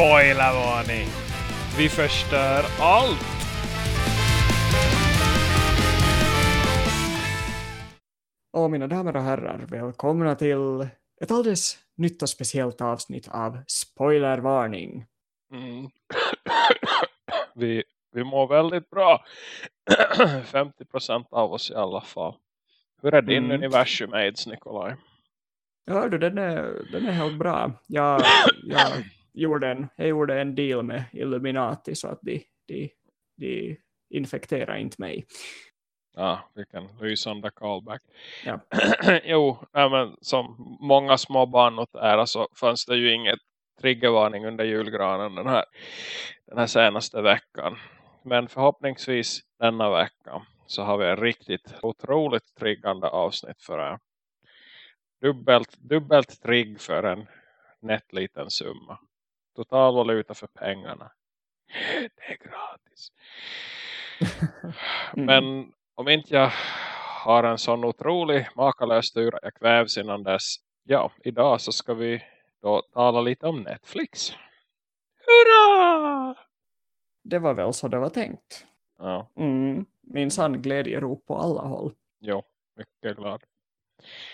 Spoilervarning! Vi förstör allt! Och mina damer och herrar, välkomna till ett alldeles nytt och speciellt avsnitt av Spoilervarning. Mm. vi, vi mår väldigt bra. 50% av oss i alla fall. Hur är din Mm. universum aids, Nikolaj? Ja, du, den är, den är helt bra. Jag, jag, gjorde en, jag gjorde en deal med Illuminati så att de, de, de infekterar inte mig. Ja, vilken lysande callback. Ja. jo, men som många små barn noterar så fanns det ju inget triggervarning under julgranen den här, den här senaste veckan. Men förhoppningsvis denna vecka så har vi en riktigt otroligt triggande avsnitt för er. Dubbelt, dubbelt trigg för en nätt liten summa. Total valuta för pengarna. Det är gratis. Mm. Men om inte jag har en sån otrolig makalös tur jag kvävs innan dess. Ja, idag så ska vi då tala lite om Netflix. Hurra! Det var väl så det var tänkt. Ja, Mm. Min sann glädjerop på alla håll. jo, mycket glad.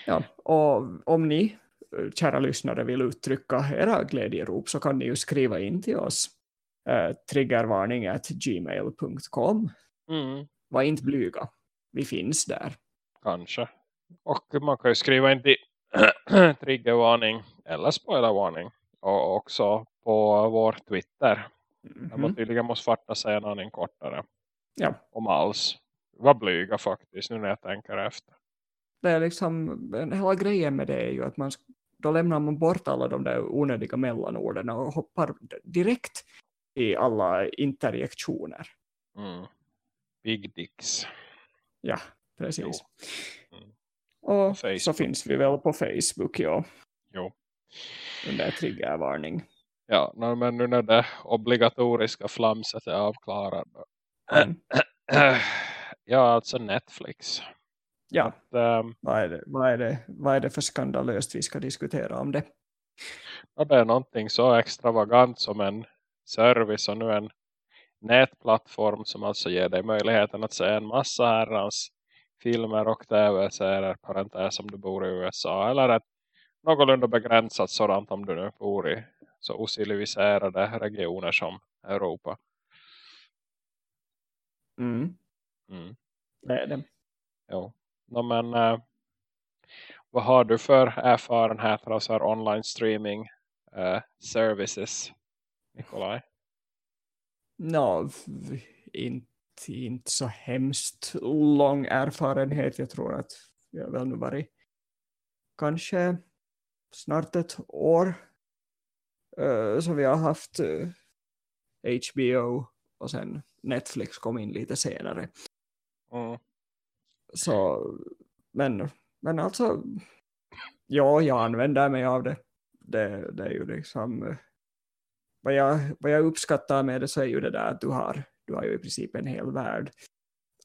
Ja, och om ni, kära lyssnare, vill uttrycka era glädjerop så kan ni ju skriva in till oss. Eh, triggervarning at gmail.com. Mm, Var inte blyga. Vi finns där. kanske. Och man kan ju skriva in till triggervarning eller spoilervarning. Och också på vår Twitter. Jag Mhm. tydligen måste fatta sig en aning kortare. Ja. Om alls. Var blyga faktiskt nu när jag tänker efter. Det är liksom, hela grejen med det är ju att man, då lämnar man bort alla de där onödiga mellanorden och hoppar direkt i alla interjektioner. Mm. Big dicks. Ja, precis. Mm. Och Facebook. så finns vi väl på Facebook, ja, Jo. under triggervarning. Ja, men nu när det obligatoriska flamset är avklarat. Mm. Ja, alltså Netflix. Ja, Att, ehm, vad är, det, vad, är det, vad är det för skandalöst vi ska diskutera om det? ja, det är någonting så extravagant som en service och nu en nätplattform som alltså ger dig möjligheten att se en massa herrans filmer och tv-serier parentes om du bor i USA eller ett någorlunda begränsat sådant om du nu bor i så ociviliserade regioner som Europa. Mm, Mm. det är det. Jo. No, men eh, vad har du för erfarenheter av så här online streaming eh, services, Nikolaj? V- inte, inte så hemskt lång erfarenhet. Jag tror att jag väl nu varit kanske snart ett år uh, så vi har haft eh, HBO och sen Netflix kom in lite senare. Mm. Så, men, men alltså, ja, jag använder mig av det. Det, det är ju liksom, vad jag, vad jag uppskattar med det så är ju det där att du har, du har ju i princip en hel värld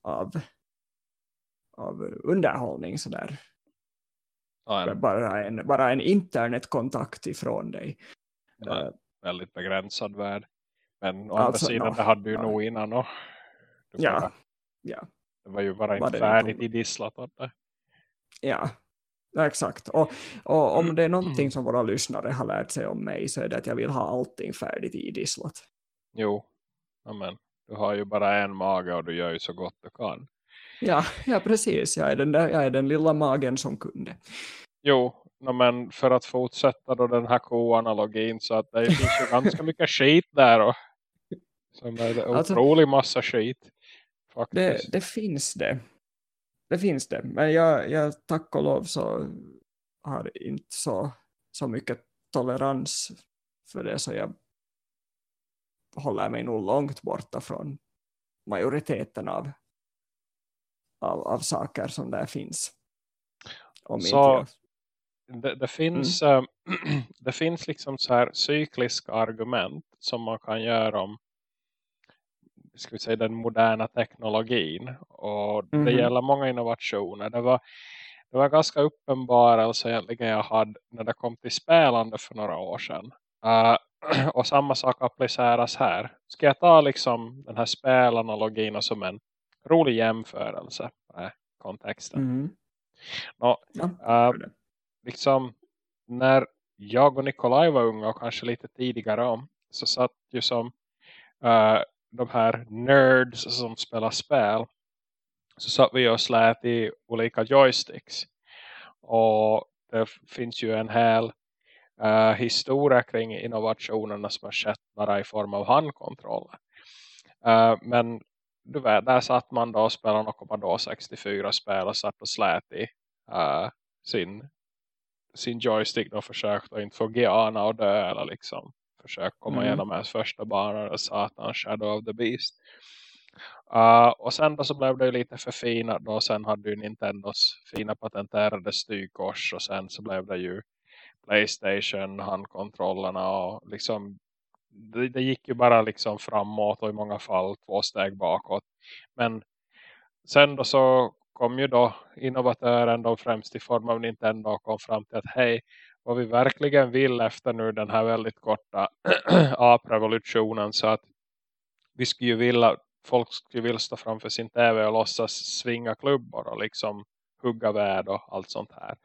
av, av underhållning sådär. Ja, Bara en, bara en internetkontakt ifrån dig. Ja. Eh, väldigt begränsad värld. Men å Alltså, andra sidan, no. det hade du Ja. nog innan. Och Ja. ja, Det var ju bara inte färdigt åt det. ja. Ja, exakt. Och, och om det är Mm. någonting som våra lyssnare har lärt sig om mig så är det att jag vill ha allting färdigt idisslat. Jo, men du har ju bara en mage och du gör ju så gott du kan. Ja, ja precis. Jag är, den där, jag är den lilla magen som kunde. Jo, men för att fortsätta då den här ko-analogin så att det finns ju ganska mycket skit där och som är det Alltså- otrolig massa skit. Det, det finns det. Det finns det. Men jag, jag tack och lov så har inte så, så mycket tolerans för det så jag håller mig nog långt borta från majoriteten av, av, av saker som där finns. Om inte Så- jag, det, det finns eh, det finns liksom så här cykliska argument som man kan göra om ska vi säga den moderna teknologin och det Mhm. gäller många innovationer. Det var det var ganska uppenbarelse egentligen jag hade när det kom till spelande för några år sedan. Uh, och samma sak appliceras här. Ska jag ta liksom den här spelanalogin som en rolig jämförelse med kontexten. Mm. Nå, Ja, äh, liksom när jag och Nikolaj var unga och kanske lite tidigare om så satt ju som äh, de här nerds som spelar spel så satt vi och slät i olika joysticks och det finns ju en hel uh, historia kring innovationerna som har skett bara i form av handkontroller. Uh, men du vet, där satt man då och spelade något Commodore 64 spel och satt och slät i uh, sin, sin joystick och försökte att inte få Giana och dö eller liksom försöka komma Mm. igenom hans första banan och satan Shadow of the Beast. Uh, och sen då så blev det lite förfinat då. Sen hade ju Nintendos fina patenterade styrkors. Och sen så blev det ju Playstation, handkontrollerna och liksom det, det gick ju bara liksom framåt och i många fall två steg bakåt. Men sen då så kom ju då innovatören då främst i form av Nintendo och kom fram till att hej, vad vi verkligen vill efter nu den här väldigt korta aprevolutionen så att vi skulle ju vilja folk skulle vilja stå framför sin tv och låtsas svinga klubbor och liksom hugga värd och allt sånt här.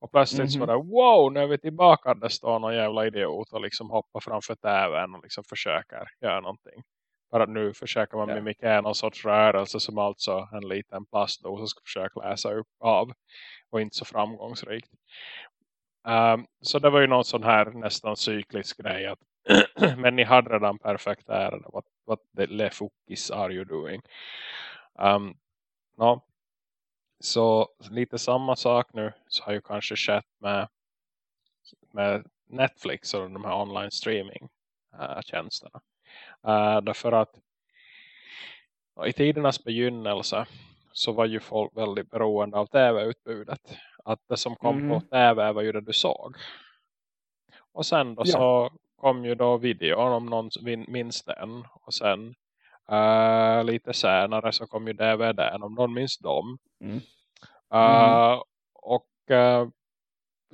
Och plötsligt så Mhm. var det, wow, nu är vi tillbaka. Det står någon jävla idiot och liksom hoppar framför tvn och liksom försöker göra någonting. För att nu försöker man Ja. mimikera någon sorts rörelse som alltså en liten plastdos ska försöka läsa upp av. Och inte så framgångsrikt. Um, så det var ju någon sån här nästan cyklisk grej att men ni hade redan perfekt ärende. What, what the le fuckis are you doing? Ehm, um, no. Så lite samma sak nu så har ju kanske skett med, med Netflix och de här online streaming uh, tjänsterna. Uh, därför att i tidernas begynnelse så var ju folk väldigt beroende av tv-utbudet. Att det som kom Mm. på tv var ju det du såg. Och sen då Ja. så kom ju då videon om någon min- minns den. Och sen uh, lite senare så kom ju DVDn om någon minns dem. Mm. Uh, och uh,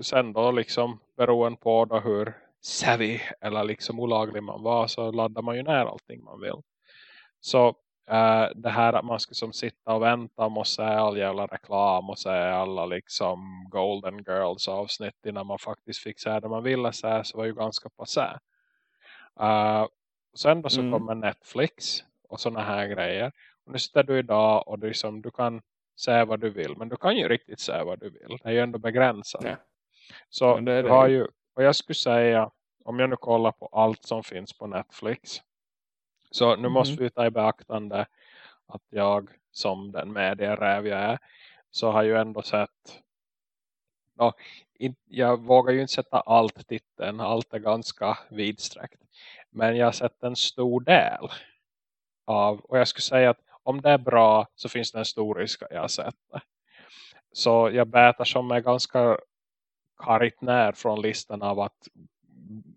sen då liksom beroende på då hur savvy eller liksom olaglig man var så laddar man ju ner allting man vill. Så uh, det här att man ska som sitta och vänta och se all jävla reklam och se alla liksom Golden Girls avsnitt innan man faktiskt fick se det man ville se så var ju ganska passé. Uh, sen då så Mm. kommer Netflix och såna här grejer. Och nu sitter du idag och du, liksom, du kan se vad du vill. Men du kan ju riktigt se vad du vill. Det är ju ändå begränsat. Ja. Så det är du det har ju, och jag skulle säga, om jag nu kollar på allt som finns på Netflix. Så nu Mhm. måste vi ta i beaktande att jag som den medieräv jag är. Så har ju ändå sett, ja, in, jag vågar ju inte sätta allt titeln. Allt är ganska vidsträckt. Men jag har sett en stor del av, och jag skulle säga att om det är bra så finns det en stor risk att jag har sett det. Så jag bätar som är ganska karigt när från listan av att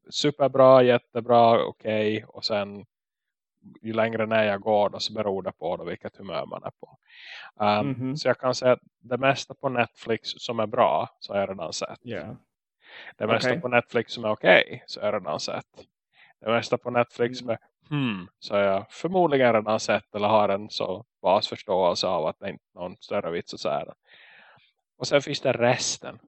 superbra, jättebra, okej och sen ju längre ner jag går då så beror det på då vilket humör man är på. Um, Mhm. Så jag kan säga att det mesta på Netflix som är bra så har jag redan sett. Ja. Det mesta Okej. på Netflix som är okej så har jag redan sett. Det mesta på Netflix som Mm. är hmm så har jag förmodligen redan sett eller har en så basförståelse av att det inte är någon större vits att säga det. Och sen finns det resten.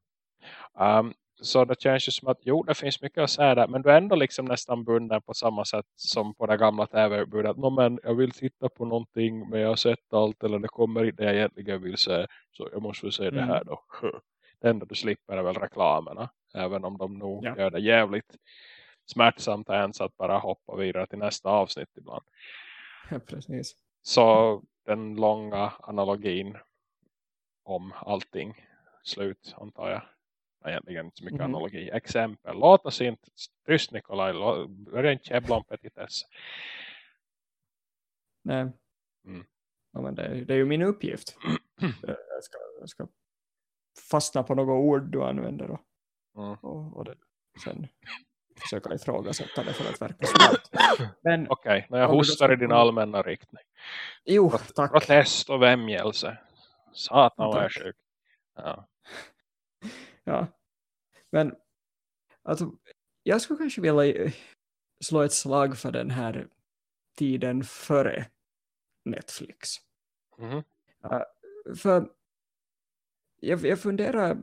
Um, så det känns ju som att jo, det finns mycket att säga där. Men du är ändå liksom nästan bunden på samma sätt som på det gamla tv-utbudet. Nå, men jag vill titta på någonting men jag har sett allt eller det kommer inte det jag egentligen vill se. Så jag måste väl se det Mm. här då. Det enda du slipper är väl reklamerna. Även om de nog Ja. gör det jävligt smärtsamt ens att bara hoppa vidare till nästa avsnitt ibland. ja, precis. Så den långa analogin om allting slut antar jag. Egentligen inte så mycket Mhm. analogi. Exempel. Låt oss inte, tyst Nikolaj, börja inte käbbla om petitess. Nej. Mm. Ja, men det, är- det är ju min uppgift. jag, ska, jag ska fastna på något ord du använder då. Mm. och, och det, sen försöka ifrågasätta det för att verka smart. Men Okej, när jag hostar i din allmänna riktning. jo, Prot- tack. Protest och vämjelse. Satan vad jag är sjuk. Ja. Ja. Men alltså, jag skulle kanske vilja slå ett slag för den här tiden före Netflix. Mhm. Uh, för jag, jag funderar,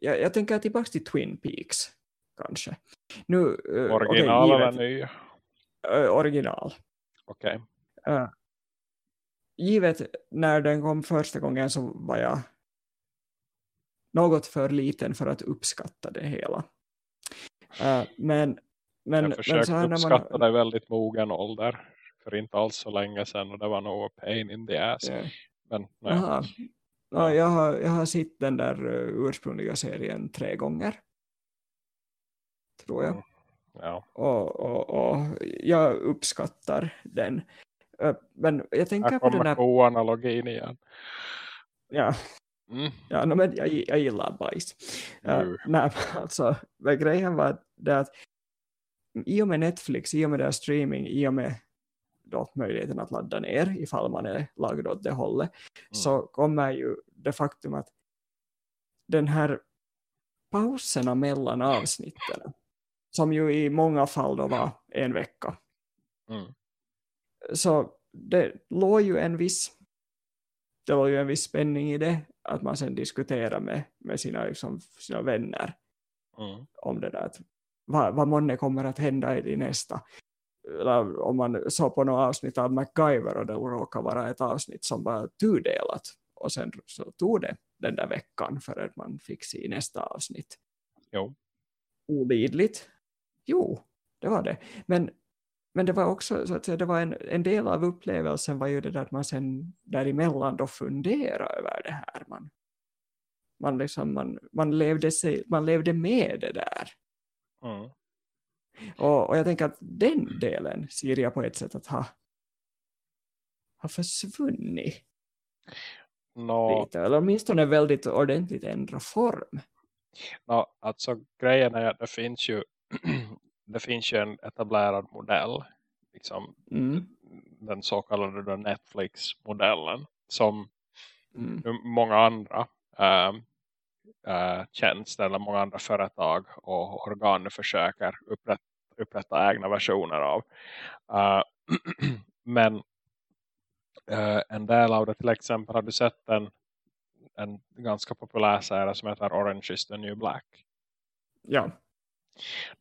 jag, jag tänker tillbaka till Twin Peaks kanske. Nu, uh, Original eller givet, ny? uh, original. Okej. Uh, givet när den kom första gången så var jag något för liten för att uppskatta det hela. Uh, men men, Jag men försökte så här när uppskatta man, det väldigt mogen ålder. För inte alls så länge sedan. Och det var nog pain in the ass. Ja. Men nej. Aha. Ja, jag, har, jag har sett den där uh, ursprungliga serien tre gånger. Tror jag. Mm. Ja. Och, och, och jag uppskattar den. Uh, men jag tänker Här på den kommer här... ko-analogin igen. Ja, Mm. ja no, men jag, jag gillar bajs. Uh, Nu. nej, alltså, grejen var det att i och med Netflix, i och med deras streaming, i och med då möjligheten att ladda ner ifall man är lagd åt det hållet, så kommer ju det faktum att den här pauserna mellan avsnitten, som ju i många fall då var en vecka, Mm. så det låg ju en viss det låg ju en viss spänning i det, att man sen diskuterar med, med sina, liksom, sina vänner Mm. om det där, att vad, vad månne kommer att hända i nästa. Eller om man såg på något avsnitt av MacGyver och det råkar vara ett avsnitt som var tudelat och sen så tog det den där veckan för att man fick se nästa avsnitt. Jo. Olidligt? Jo, det var det. Men, men det var också så att säga, det var en, en del av upplevelsen var ju det där att man sen däremellan då funderar över det här. Man, man, liksom, man, man, levde, sig, man levde med det där. Mm. Och, och jag tänker att den delen ser jag på ett sätt att ha, ha försvunnit Nå, lite. Eller åtminstone väldigt ordentligt ändra form. nå, alltså grejen är att det finns ju det finns ju en etablerad modell. Liksom Mm. den så kallade Netflix-modellen. Som Mm. många andra äh, äh, tjänster eller många andra företag och organ försöker upprätta, upprätta egna versioner av. Äh, men äh, en del av det till exempel har du sett en, en ganska populär serie som heter Orange is the new black. Ja,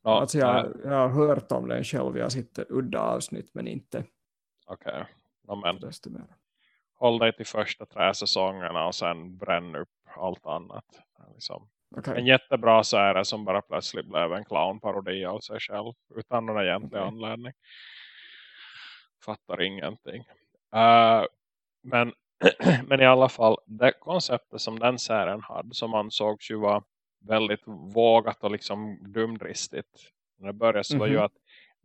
Nå, alltså jag, äh, jag har hört om den själv. Jag sitter udda avsnitt men inte Okej, Nå, men desto mer. håll dig till första tre säsongerna och sen bränn upp allt annat. Liksom. Okej. En jättebra serie som bara plötsligt blev en clownparodi av sig själv. Utan någon egentlig Okej. anledning. Fattar ingenting. Uh, men, men i alla fall, det konceptet som den serien hade som ansågs ju vara väldigt vågat och liksom dumdristigt. När det började så var ju Mhm. att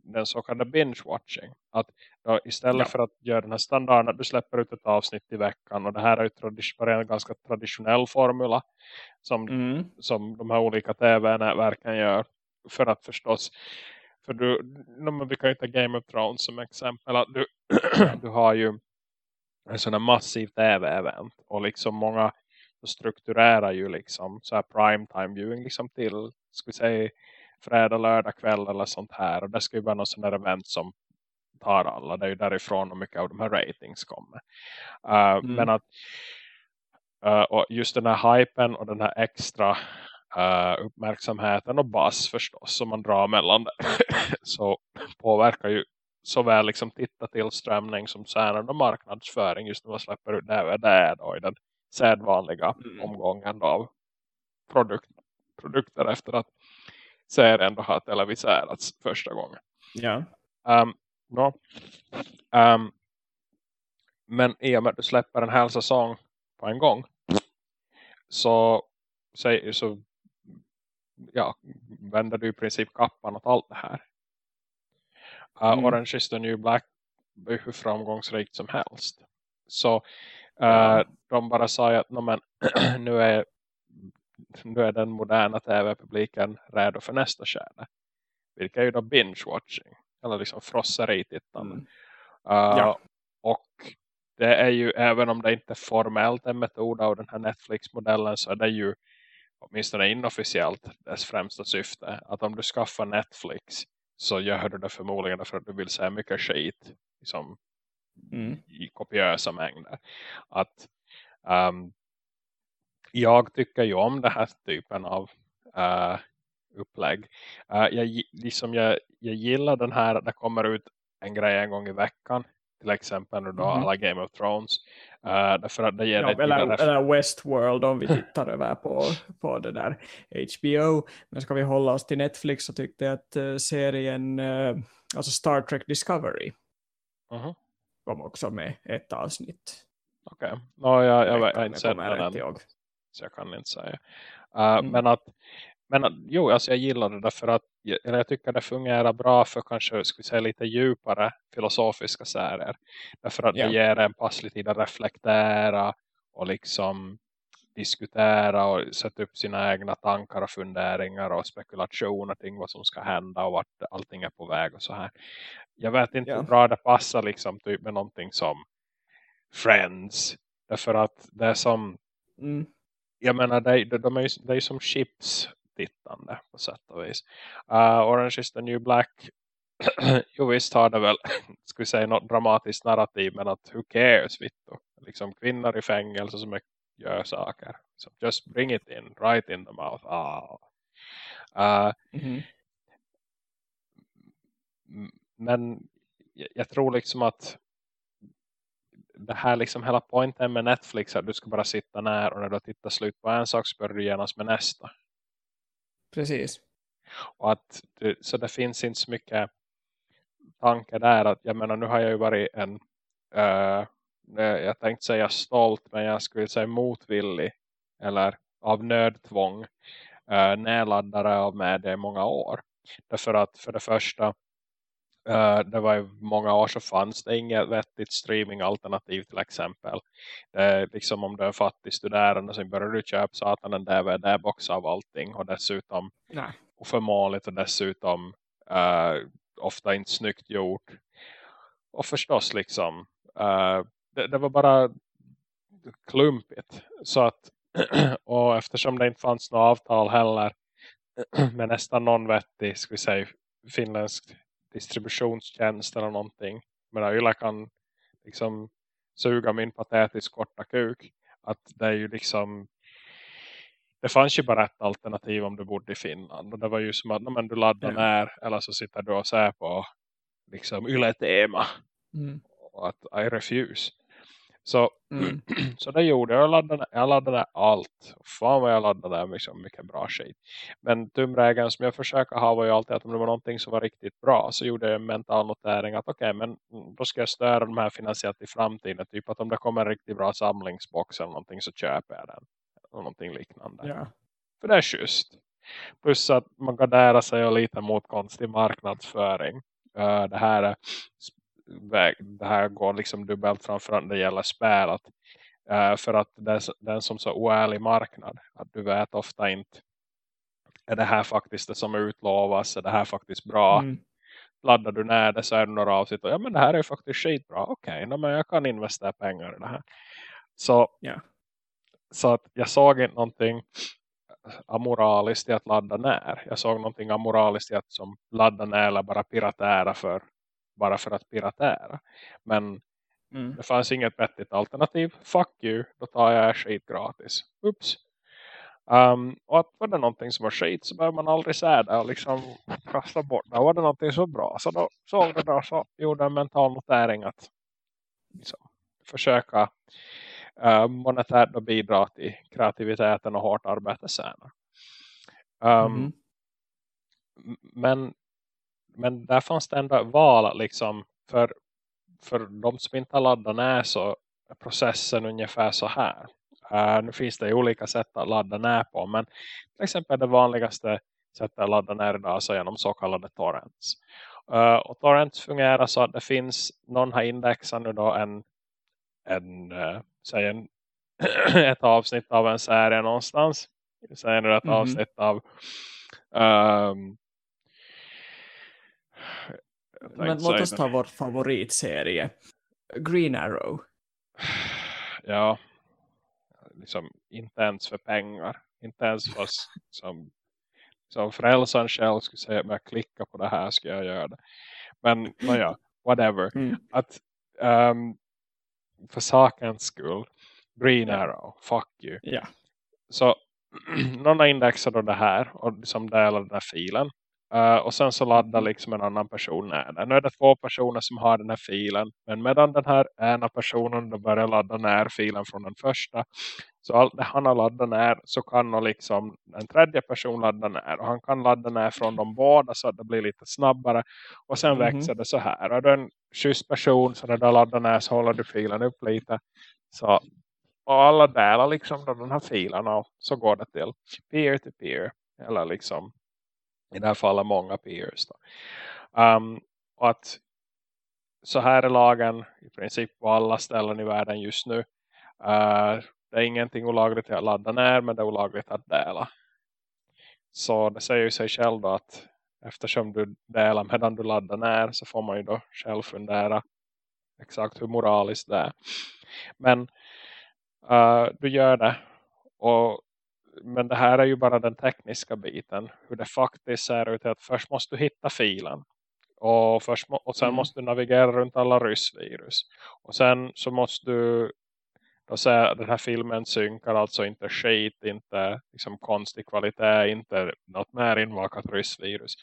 den så kallade binge-watching. Att då istället Ja. för att göra den här standarden att du släpper ut ett avsnitt i veckan. Och det här är ju en ganska traditionell formula. Som Mm. som de här olika tv-nätverken gör för att förstås för du, vi kan ju ta Game of Thrones som exempel att du, du har ju en sån här massiv tv-event och liksom många strukturerar ju liksom så här primetime viewing liksom till ska vi säga fredag, lördag kväll eller sånt här. Och det ska ju vara någon sån här event som tar alla, det är ju därifrån och mycket av de här ratings kommer. Uh, Mm. men att Uh, och just den här hypen och den här extra uh, uppmärksamheten och bass förstås som man drar mellan det så påverkar ju såväl liksom titta till strömning som sen och marknadsföring just när man släpper ut DVD då i den sedvanliga Mm. omgången av produkt, produkter efter att serien då har televiserats första gången. Ja. Um, no. um, men i och med att du släpper en hel säsong på en gång så, så, så ja, vänder du i princip kappan åt allt det här. Uh, Mm. Orange is the new black är hur framgångsrikt som helst. Så uh, de bara sa ju att "Nå, men, nu, är, nu är den moderna tv-publiken redo för nästa skärde. Vilket är ju då binge-watching. Eller liksom frosseri-tittande. Mm. Uh, Ja. Och det är ju, även om det inte är formellt en metod av den här Netflix-modellen så är det ju åtminstone inofficiellt dess främsta syfte. Att om du skaffar Netflix så gör du det förmodligen för att du vill se mycket skit liksom, Mm. i kopiösa mängder. Att um, jag tycker ju om den här typen av uh, upplägg. Uh, jag, liksom jag, jag gillar den här, det kommer ut en grej en gång i veckan. Till exempel då Mhm. alla Game of Thrones. Uh, därför att det ger Ja, eller, eller Westworld om vi tittar över på, på det där HBO. Men ska vi hålla oss till Netflix så tyckte jag att serien, alltså Star Trek Discovery Mhm. Kom också med ett avsnitt. Okej, no, jag, jag, jag, om inte sett den ihåg. så jag kan inte säga. Uh, Mm. Men att men att, jo, alltså jag gillar det därför att jag, eller jag tycker det fungerar bra för kanske vi säga, lite djupare filosofiska serier. Därför att Ja. det ger en passlig tid att reflektera och liksom diskutera och sätta upp sina egna tankar och funderingar och spekulationer kring vad som ska hända och vart allting är på väg och så här. Jag vet inte Ja. hur bra det passar liksom typ med någonting som Friends. Därför att det är som Mm. jag menar, det, de, de är ju, det är som chips tittande på sätt och vis. Uh, Orange is the new black jo visst har det väl vi säga något dramatiskt narrativ men att who cares vittu. Liksom kvinnor i fängelse som är, gör saker. Så just bring it in, right in the mouth. Ah. Uh, Mhm. m- men jag, jag tror liksom att det här liksom hela poängen med Netflix är att du ska bara sitta när och när du tittar slut på en sak så börjar du genast med nästa. Precis. Och att det, så det finns inte så mycket tanke där att jag menar nu har jag ju varit en uh, jag tänkte säga stolt men jag skulle säga motvillig eller av nödtvång uh, nedladdare av media i många år. Därför att för det första Uh, det var ju många år så fanns det inget vettigt streamingalternativ till exempel. Det är liksom om du är fattig studerande så börjar du köpa satan en DVD-box av allting och dessutom Nej. oförmånligt och dessutom uh, ofta inte snyggt gjort. Och förstås liksom uh, det, det var bara klumpigt. Så att och eftersom det inte fanns något avtal heller med nästan någon vettig, ska vi säga finländsk distributionstjänst eller någonting. Men Yle kan liksom suga min patetiskt korta kuk. Att det är ju liksom det fanns ju bara ett alternativ om du bodde i Finland. Och det var ju som att men du laddar ner eller så sitter du och ser på liksom Yle-tema. Mm. Och att I refuse. Så, Mm. så det gjorde jag. Jag laddade, jag laddade allt. Fan vad jag laddade liksom mycket bra skit. Men tumregeln som jag försöker ha var ju alltid att om det var någonting som var riktigt bra så gjorde jag en mental notering att okej men då ska jag störa de här finansiellt i framtiden. Typ att om det kommer en riktigt bra samlingsbox eller någonting så köper jag den. Och någonting liknande. Ja. För det är schysst. Plus att man garderar sig lite mot konstig marknadsföring. Uh, det här är det här går liksom dubbelt framförallt när det gäller spel att, uh, för att det är, det är en som så oärlig marknad att du vet ofta inte är det här faktiskt det som utlovas är det här faktiskt bra Mm. laddar du ner det så är det några avsnitt och ja men det här är faktiskt skitbra okej okay, men jag kan investera pengar i det här så, Ja. så att jag såg inte någonting amoraliskt i att ladda ner jag såg någonting amoraliskt i att som ladda ner eller bara piratära för bara för att piratera. Men Mm. det fanns inget vettigt alternativ. Fuck you, då tar jag skit gratis. Oops. Um, och att var det någonting som var skit så behöver man aldrig säga det och liksom kasta bort det. Och var det någonting så bra så då såg det då så gjorde en mental notering att liksom, försöka uh, monetärt och bidra till kreativiteten och hårt arbete senare. Um, Mhm. men men där fanns det ändå val liksom för, för de som inte har laddat ner så är processen ungefär så här. Uh, nu finns det olika sätt att ladda ner på men till exempel det vanligaste sättet att ladda ner idag så genom så kallade torrents. Uh, och torrents fungerar så att det finns någon har indexat nu då en, en, uh, säg en ett avsnitt av en serie någonstans. Säg nu ett Mhm. avsnitt av um, Men låt oss ta vår favoritserie. Green Arrow. Ja. Liksom inte ens för pengar. Inte ens för som Så frälsaren själv skulle säga att jag klickar på det här ska jag göra det. Men ja, whatever. Mm. Att um, för sakens skull Green. Arrow, fuck you. Yeah. Så någon har indexat då det här och liksom delar den här filen. Uh, och sen så laddar mm. liksom en annan person ner den. Nu är det två personer som har den här filen. Men medan den här ena personen då börjar ladda ner filen från den första. Så allt det han har laddat ner så kan liksom en tredje person ladda ner. Och han kan ladda ner från de båda så att det blir lite snabbare. Och sen mm -hmm. växer det så här. Och du är en schysst person så när du laddar ner så håller du filen upp lite. Så och alla delar liksom den här och så går det till peer to peer. Eller liksom i det här fallet många peers. Då. Um, och att så här är lagen i princip på alla ställen i världen just nu. Uh, det är ingenting olagligt att ladda ner men det är olagligt att dela. Så det säger ju sig själv då att eftersom du delar medan du laddar ner så får man ju då själv fundera exakt hur moraliskt det är. Men uh, du gör det och men det här är ju bara den tekniska biten. Hur det faktiskt ser ut är att först måste du hitta filen. Och, först, och sen mm. måste du navigera runt alla ryssvirus. Och sen så måste du då säga den här filmen synkar alltså inte skit, inte liksom konstig kvalitet, inte något mer invakat ryssvirus.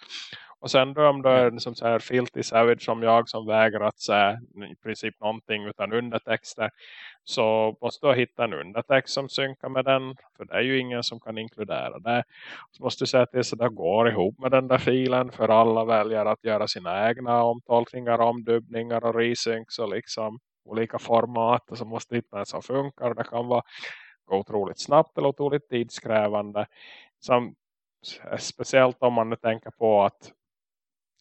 Och sen om du är som så här filthy savage som jag som vägrar att säga i princip någonting utan undertexter så måste du hitta en undertext som synkar med den. För det är ju ingen som kan inkludera det. Så måste du säga till så det går ihop med den där filen. För alla väljer att göra sina egna omtolkningar, omdubbningar och resyncs och liksom olika format. Och så måste du hitta en som funkar. Det kan vara gå otroligt snabbt eller otroligt tidskrävande. Som, speciellt om man tänker på att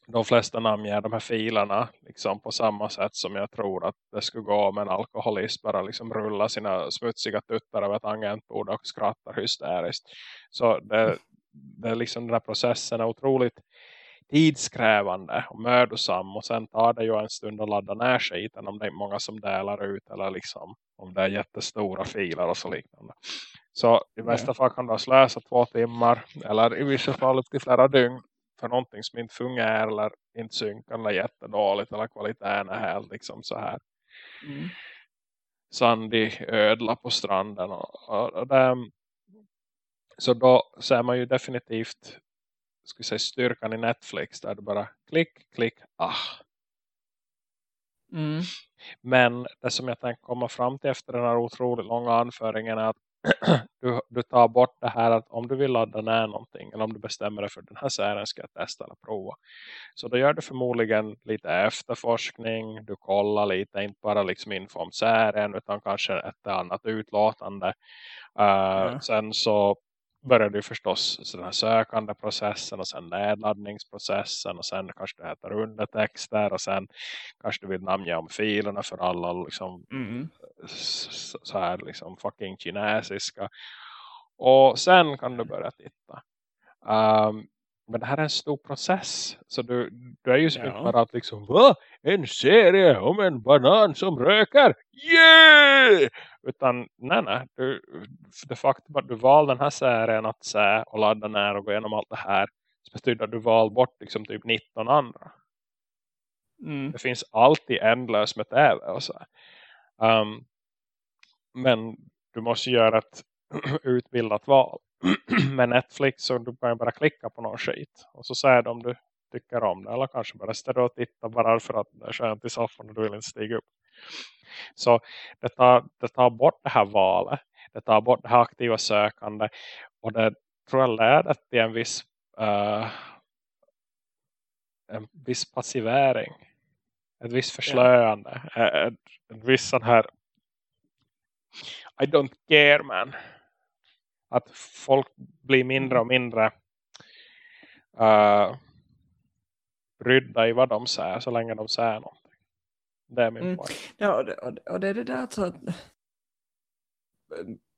de flesta namnger de här filerna liksom på samma sätt som jag tror att det skulle gå om en alkoholist bara liksom rulla sina smutsiga tuttar över tangentbord och skrattar hysteriskt. Så det, det är liksom den här processen är otroligt tidskrävande och mödosam och sen tar det ju en stund att ladda ner skiten om det är många som delar ut eller liksom om det är jättestora filer och så liknande. Så i bästa fall kan du slösa två timmar eller i vissa fall upp till flera dygn för någonting som inte fungerar eller inte synkar eller jättedåligt eller kvaliteten är helt liksom så här mm. sandig ödla på stranden och, och, och det, så då ser man ju definitivt ska säga, styrkan i Netflix där det bara klick, klick, ah. Mm. Men det som jag tänkte komma fram till efter den här otroligt långa anföringen är att du, du tar bort det här att om du vill ladda ner någonting eller om du bestämmer dig för den här serien ska jag testa eller prova. Så då gör du förmodligen lite efterforskning, du kollar lite, inte bara liksom info om serien utan kanske ett annat utlåtande. Uh, mm. Sen så börjar du förstås den här sökande processen och sen nedladdningsprocessen och sen kanske det heter undertexter och sen kanske du vill namnge om filerna för alla liksom mm. så här liksom fucking kinesiska och sen kan du börja titta um, men det här är en stor process. Så du, du är ju ja. inte bara att liksom, va? En serie om en banan som röker? Yeah! Utan nej, nej. Du, det faktum att du valde den här serien att se och ladda ner och gå igenom allt det här. Så betyder att du valde bort liksom typ 19 andra. Mm. Det finns alltid ändlös med tv och så. Um, men du måste göra ett utbildat val. med Netflix så du kan bara klicka på någon skit. Och så säger de om du tycker om det. Eller kanske bara ställa och titta bara för att det är skönt i soffan och du vill inte stiga upp. Så det tar, det tar bort det här valet. Det tar bort det här aktiva sökande. Och det tror jag leder till en viss uh, en viss passivering. Ett visst förslöande. Ja. En, en viss sån här I don't care man att folk blir mindre och mindre uh, brydda i vad de säger så länge de säger någonting. Det är min mm. poäng. Ja, och det, och det är det där alltså att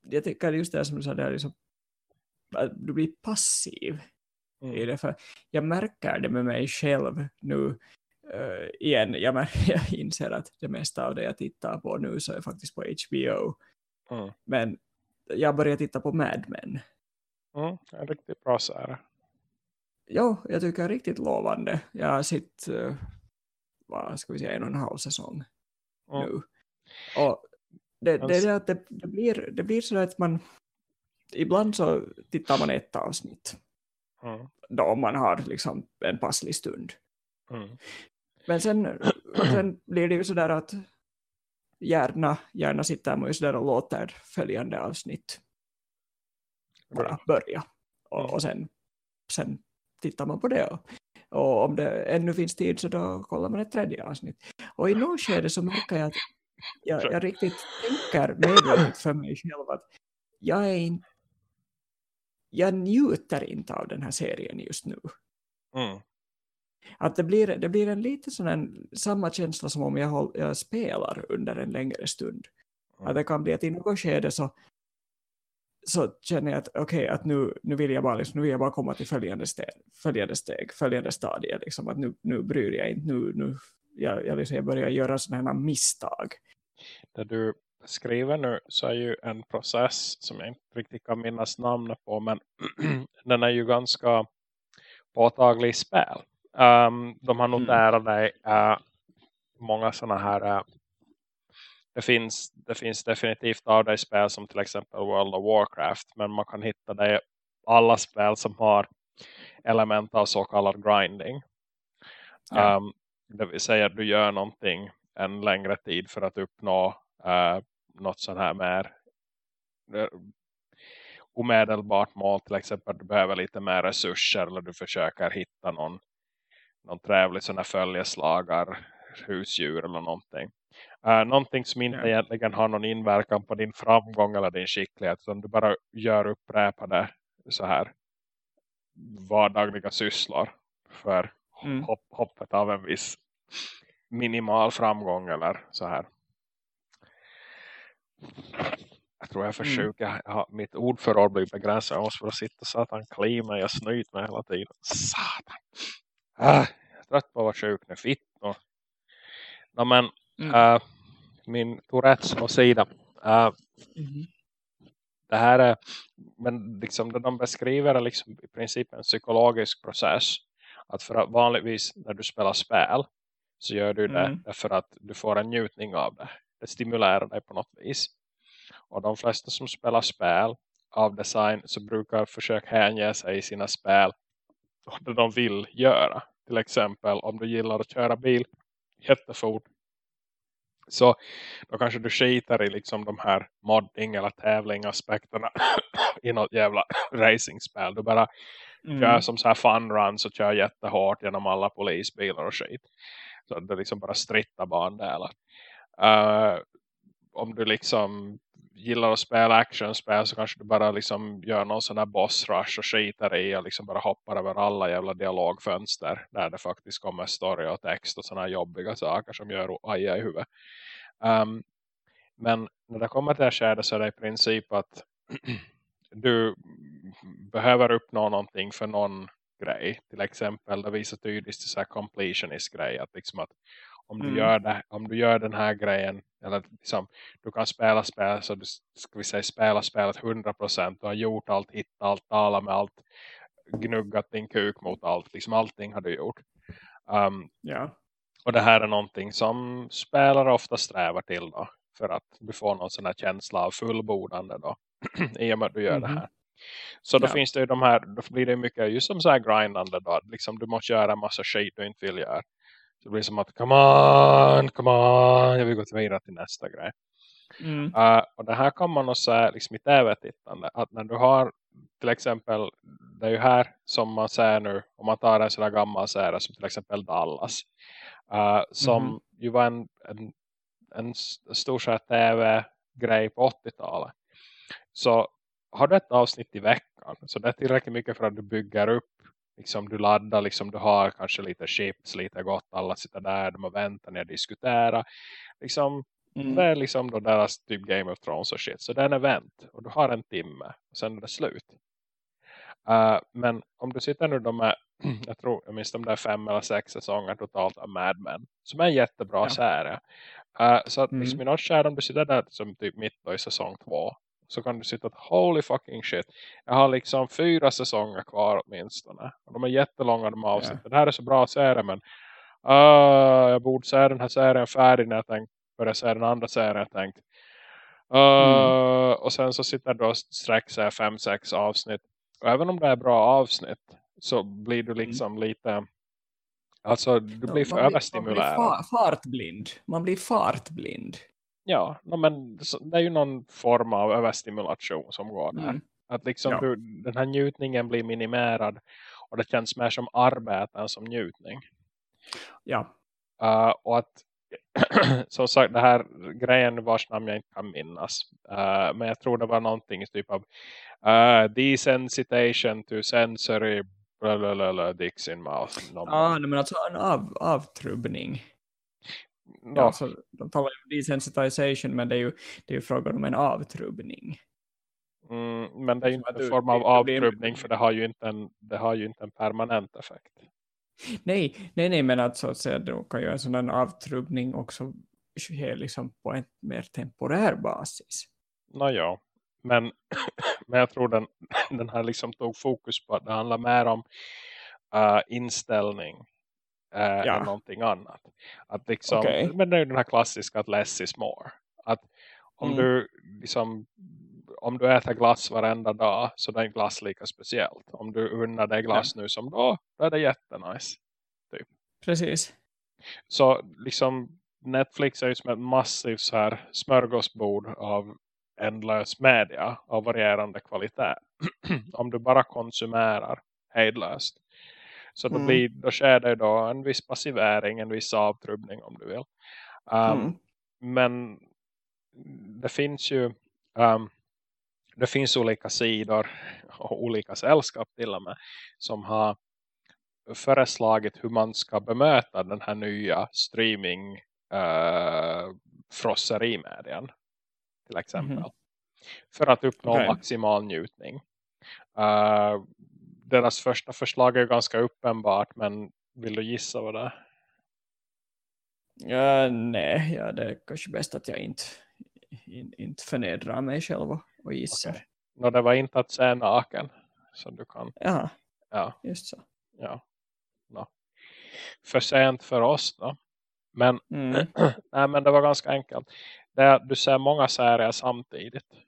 jag tycker just det som du sa, det är liksom, att du blir passiv mm. i det. För jag märker det med mig själv nu uh, igen. Jag, märker, jag inser att det mesta av det jag tittar på nu så är faktiskt på HBO. Mm. Men jag började titta på Mad Men. Mm, en riktigt bra serie. ja, jag tycker är riktigt lovande. Jag har sett, uh, vad ska vi säga, en och en halv säsong mm. nu. Och det, det, det, det, det, blir, det blir så att man ibland så tittar man ett avsnitt mm. då man har liksom en passlig stund. Mm. Men sen, sen blir det ju sådär att gärna, gärna sitter man ju sådär och låter följande avsnitt bara börja. Och, mm. och sen, sen tittar man på det. Och, och om det ännu finns tid så då kollar man ett tredje avsnitt. Och i någon skede så märker jag att jag, jag riktigt tänker medvetet för mig själv att jag är inte jag njuter inte av den här serien just nu. Mm. Att det blir, det blir en lite sån en, samma känsla som om jag, håll, jag spelar under en längre stund. Mm. Att det kan bli att i något skede så, så känner jag att okej, okay, att nu, nu, vill jag bara, liksom, nu vill jag bara komma till följande steg, följande, steg, följande stadie. Liksom, att nu, nu bryr jag inte, nu, nu jag, jag, liksom, jag börjar göra sådana här misstag. Det du skriver nu så är ju en process som jag inte riktigt kan minnas namnet på men den är ju ganska påtaglig i spel. Um, de har noterat mm. dig uh, många sådana här uh, det finns, det finns definitivt av dig spel som till exempel World of Warcraft men man kan hitta det alla spel som har element av så kallad grinding. Ja. Um, det vill säga att du gör någonting en längre tid för att uppnå uh, något sånt här mer uh, omedelbart mål. Till exempel att du behöver lite mer resurser eller du försöker hitta någon, någon trevlig sån här följeslagar husdjur eller någonting. Uh, någonting som inte ja. egentligen har någon inverkan på din framgång eller din skicklighet. Utan du bara gör upprepade så här vardagliga sysslor för mm. hopp, hoppet av en viss minimal framgång eller så här. Jag tror jag mm. sjuk. Jag har, mitt ordförråd blir begränsat. Jag måste bara sitta så att han kliar Jag snyter mig hela tiden. Satan. Ah, jag är trött på att vara sjuk nu. Fitt. Och... No, men mm. uh, min Tourettes och sida. Uh, mm. Det här är men liksom det de beskriver är liksom i princip en psykologisk process. Att för att vanligtvis när du spelar spel så gör du det mm. för att du får en njutning av det. Det stimulerar dig på något vis. Och de flesta som spelar spel av design så brukar försöka hänge sig i sina spel det de vill göra. Till exempel om du gillar att köra bil jättefort så då kanske du skiter i liksom de här modding eller tävlingaspekterna i något jävla racingspel. Du bara mm. kör som så här fun runs och kör jättehårt genom alla polisbilar och skit. Så det liksom bara strittar bandelar. Uh, om du liksom gillar att spela actionspel så kanske du bara liksom gör någon sån här boss rush och skiter i och liksom bara hoppar över alla jävla dialogfönster där det faktiskt kommer story och text och såna här jobbiga saker som gör aja i huvudet. Um, men när det kommer till det här så är det i princip att du behöver uppnå någonting för någon grej. Till exempel det visar tydligt så här completionist grej att liksom att om du, mm. gör det, om du gör den här grejen eller liksom, du kan spela spel så du ska vi säga spela spelet 100% du har gjort allt, hittat allt, talat med allt gnuggat din kuk mot allt liksom allting har du gjort um, ja. och det här är någonting som spelare ofta strävar till då för att du får någon sån här känsla av fullbordande då i och med att du gör mm. det mm-hmm. här så då ja. finns det ju de här, då blir det mycket just som så här grindande då. Liksom du måste göra en massa shit du inte vill göra. Så det blir som att, come on, come on, jag vill gå vidare till nästa grej. Mm. Uh, och det här kan man också säga liksom i tv-tittande. Att när du har till exempel, det är ju här som man ser nu, om man tar en sån här gammal serie som till exempel Dallas. Uh, som mm. ju var en, en, en stor så tv-grej på 80-talet. Så har du ett avsnitt i veckan så det är tillräckligt mycket för att du bygger upp liksom du laddar, liksom du har kanske lite chips, lite gott, alla sitter där, de har väntat när jag diskuterar. Liksom, mm. det är liksom då deras typ Game of Thrones och shit. Så det är en event och du har en timme och sen är det slut. Uh, men om du sitter nu då med, jag tror, jag minns de där fem eller sex säsonger totalt av Mad Men. Som är en jättebra ja. serie. Uh, så att mm. liksom i något skär om du sitter där som typ mitt då i säsong två så kan du sitta att holy fucking shit. Jag har liksom fyra säsonger kvar åtminstone. Och de är jättelånga de avsnitt. Yeah. Det här är så bra serie men uh, jag borde se den här serien färdig när jag tänkte börja se den andra serien jag tänkte. Uh, mm. Och sen så sitter du och sträcker fem, sex avsnitt. Och även om det är bra avsnitt så blir du mm. liksom mm. lite Alltså du blir för överstimulerad. Man blir fartblind. Man blir fartblind. Ja, men det är ju någon form av överstimulation som går där. Mm. Att liksom ja. du, den här njutningen blir minimerad och det känns mer som arbete än som njutning. Ja. Uh, och att som sagt, det här grejen vars namn jag inte kan minnas. Uh, men jag tror det var någonting typ av uh, desensitization to sensory blablabla, dicks in mouth. Ja, ah, men alltså en av, avtrubbning. Ja. Alltså, de talar om desensitization men det är ju, det är ju frågan om en avtrubbning. Mm, men det är ju inte en form av avtrubbning för det har ju inte en, det har ju inte en permanent effekt. Nej, nej, nej men att så att säga då kan ju en sån avtrubbning också ske liksom på en mer temporär basis. Nåja, men, men jag tror den, den här liksom tog fokus på att det handlar mer om uh, inställning uh, ja. än någonting annat. Att liksom, okay. Men det är ju den här klassiska att less is more. Att om mm. du liksom om du äter glass varenda dag så är glass lika speciellt. Om du unnar dig glass ja. nu som då, då är det jättenice. Typ. Precis. Så liksom Netflix är ju som ett massivt så här smörgåsbord av ändlös media av varierande kvalitet. om du bara konsumerar hejdlöst. Så då, mm. blir, då sker det då en viss passivering, en viss avtrubbning om du vill. Um, mm. Men det finns ju um, det finns olika sidor och olika sällskap till och med som har föreslagit hur man ska bemöta den här nya streaming uh, frosserimedien till exempel. Mm. För att uppnå okay. maximal njutning. Uh, deras första förslag är ganska uppenbart men vill du gissa vad det är? Uh, nej, ja, det är kanske bäst att jag inte, in, inte förnedrar mig själv och, gissar. Okay. No, det var inte att se naken. Så du kan... Ja, ja. just så. Ja. No. För sent för oss då. Men, mm. nej, men det var ganska enkelt. Det du ser många serier samtidigt.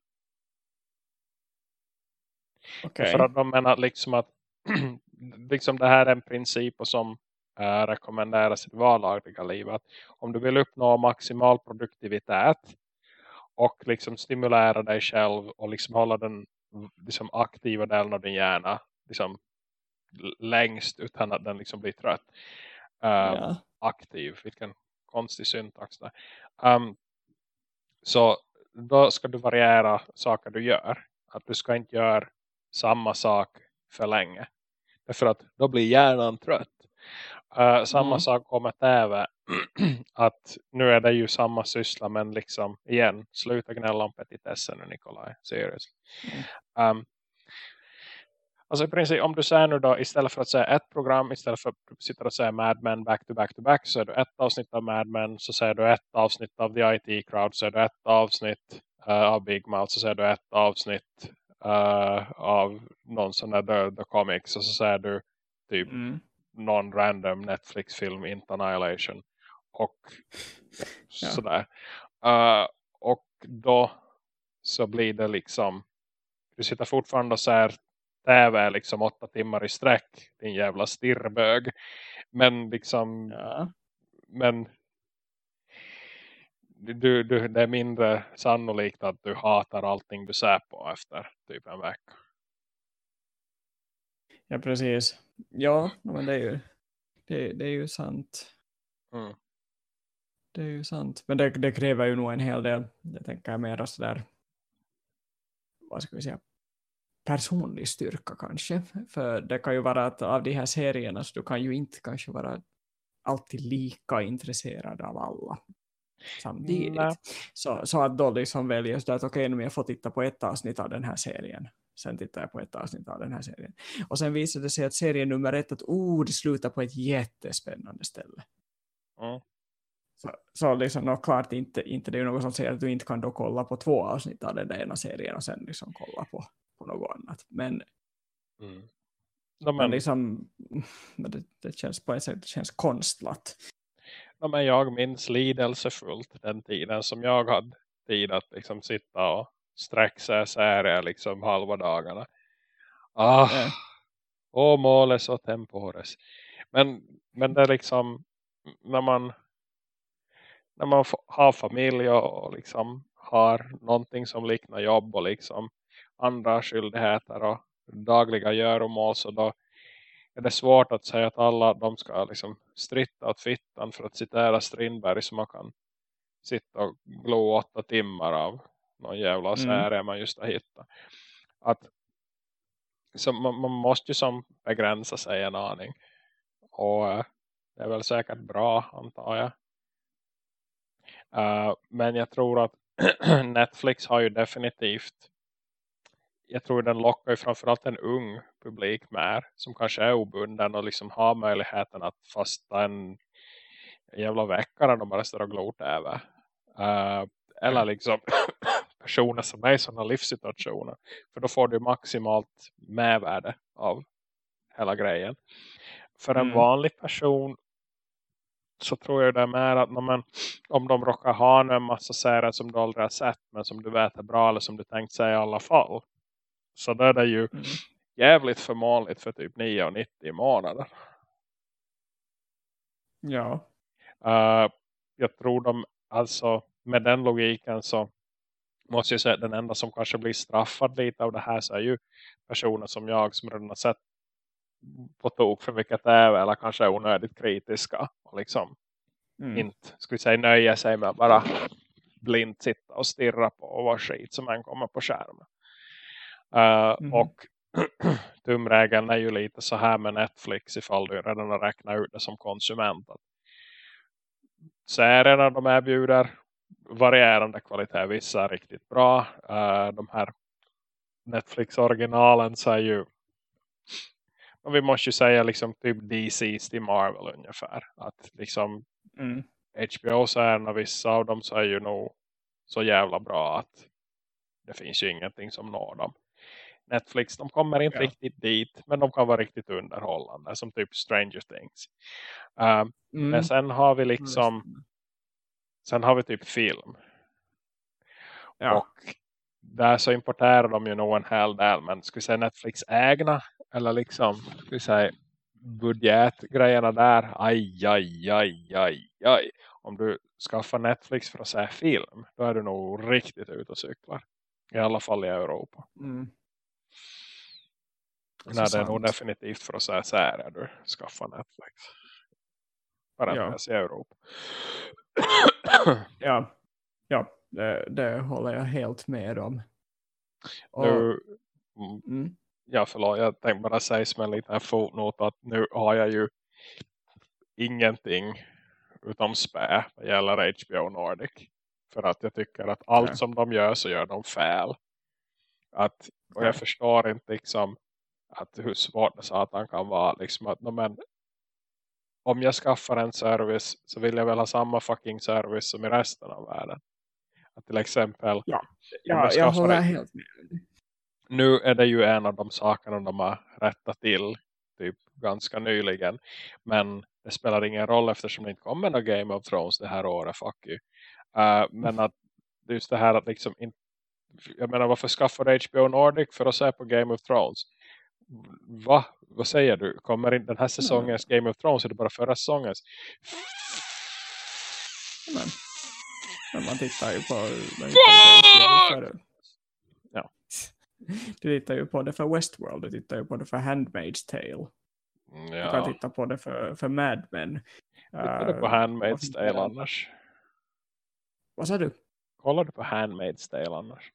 Okay. För att de menar liksom att liksom det här är en princip som äh, rekommenderas i det vardagliga livet. Om du vill uppnå maximal produktivitet och liksom stimulera dig själv och liksom hålla den liksom aktiva delen av din hjärna liksom längst utan att den liksom blir trött. Uh, ja. Aktiv, vilken konstig syntax där. Um, så då ska du variera saker du gör. Att du ska inte göra samma sak för länge. Därför att då blir hjärnan trött. Uh, samma mm. sak om ett tv. att nu är det ju samma syssla men liksom igen, sluta gnälla om petitessen nu Nikolaj. Seriously. Mm. Um, Alltså i princip om du säger nu då istället för att säga ett program istället för att sitta och säga Mad Men back to back to back så är du ett avsnitt av Mad Men så säger du ett avsnitt av The IT Crowd så är du ett avsnitt uh, av Big Mouth så säger du ett avsnitt uh, av någon sån där The, Comics och så säger du typ mm. någon random Netflix-film Into Annihilation och ja. sådär. Uh, och då så blir det liksom du sitter fortfarande och säger tv liksom åtta timmar i sträck. Din jävla stirrbög. Men liksom ja. men du, du, det är mindre sannolikt att du hatar allting du ser på efter typ en vecka. Ja, precis. Ja, men det är ju, det, det är ju sant. Mm. Det är ju sant. Men det, det kräver ju nog en hel del. Jag tänker mer sådär vad ska vi säga personlig styrka kanske. För det kan ju vara att av de här serierna så du kan ju inte kanske vara alltid lika intresserad av alla samtidigt. Mm. Så, så att då liksom väljer så att okej, okay, jag får titta på ett avsnitt av den här serien. Sen tittar jag på ett avsnitt av den här serien. Och sen visar det sig att serien nummer ett att oh, det slutar på ett jättespännande ställe. Mm. Så, så liksom, no, klart inte, inte det är något som säger att du inte kan då kolla på två avsnitt av den ena serien och sen liksom kolla på, på något annat. Men, Mm. No, men men, liksom, men det, det känns på ett sätt det känns konstlat. No, men jag minns lidelsefullt den tiden som jag hade tid att liksom sitta och sträcka sig liksom halva dagarna. Ah, Eh, o moles och tempores. Men, men det är liksom när man när man har familj och och liksom har någonting som liknar jobb och liksom andra skyldigheter och dagliga göromål så då är det svårt att säga att alla de ska liksom stritta åt fittan för att citera Strindberg som man kan sitta och glo åtta timmar av någon jävla serie man just har hittat. Att så man, man måste ju som begränsa sig en aning. Och eh, det är väl säkert bra antar jag. Eh, men jag tror att Netflix har ju definitivt jag tror den lockar ju framförallt en ung publik med som kanske är obunden och liksom har möjligheten att fasta en jävla vecka när de bara står och glor TV. Uh, eller liksom personer som är i sådana livssituationer. För då får du maximalt medvärde av hela grejen. För en Mm. vanlig person så tror jag det är mer att man, om de råkar ha en massa serier som du aldrig har sett men som du vet är bra eller som du tänkt säga i alla fall. Så då är det ju Mm. Jävligt förmånligt för typ 9,90 i månaden. Ja. Uh, jag tror de, alltså med den logiken så måste jag säga att den enda som kanske blir straffad lite av det här så är ju personer som jag som redan har sett på tok för mycket tv eller kanske är onödigt kritiska och liksom Mm. inte, vi säga nöja sig med att bara blint sitta och stirra på vad skit som än kommer på skärmen. Uh, Mhm. Och tumregeln är ju lite så här med Netflix ifall du redan har räknat ut det som konsument. Serierna de erbjuder varierande kvalitet. Vissa är riktigt bra. Uh, de här Netflix-originalen är ju och vi måste ju säga liksom typ DC's till Marvel ungefär. Att liksom Mm. HBO-serierna, vissa av dem så är ju nog så jävla bra att det finns ju ingenting som når dem. Netflix, de kommer inte Ja. riktigt dit men de kan vara riktigt underhållande som typ Stranger Things. Um, Mm. Men sen har vi liksom sen har vi typ film. Ja. Och där så importerar de ju nog en hel del. Men ska vi säga Netflix ägna eller liksom ska vi säga budgetgrejerna där. Aj, aj, aj, aj, aj. Om du skaffar Netflix för att se film. Då är du nog riktigt ute och cyklar. I alla fall i Europa. Mm. Så Nej, det är nog definitivt för att se serier du skaffar Netflix. Parentes i Europa. Ja, ja det, det håller jag helt med om. Och, nu, mm, mm, ja förlåt, jag tänkte bara säga som en liten fotnot att nu har jag ju ingenting utom spä vad gäller HBO Nordic. För att jag tycker att allt Nej. som de gör så gör de fel. Att, och jag förstår inte liksom att hur svårt det satan kan vara. Liksom att, no, men, om jag skaffar en service så vill jag väl ha samma fucking service som i resten av världen. Att till exempel ja, jag jag håller en- helt med. nu är det ju en av de sakerna de har rättat till typ ganska nyligen. Men det spelar ingen roll eftersom det inte kommer någon Game of Thrones det här året. Fuck you. Uh, men att just det här att liksom inte jag menar varför skaffar du HBO Nordic för att se på Game of Thrones? Va? Vad säger du? Kommer inte den här säsongens Game of Thrones är det bara förra säsongens? Men, men man tittar ju på... Man tittar ju på för, Ja. Du tittar ju på det för Westworld, du tittar ju på det för Handmaid's Tale. Du kan Ja. titta på det för, för Mad Men. Tittar du Eh, på Handmaid's varför Tale annars? Vad sa du? Kollar du på Handmaid's Tale annars?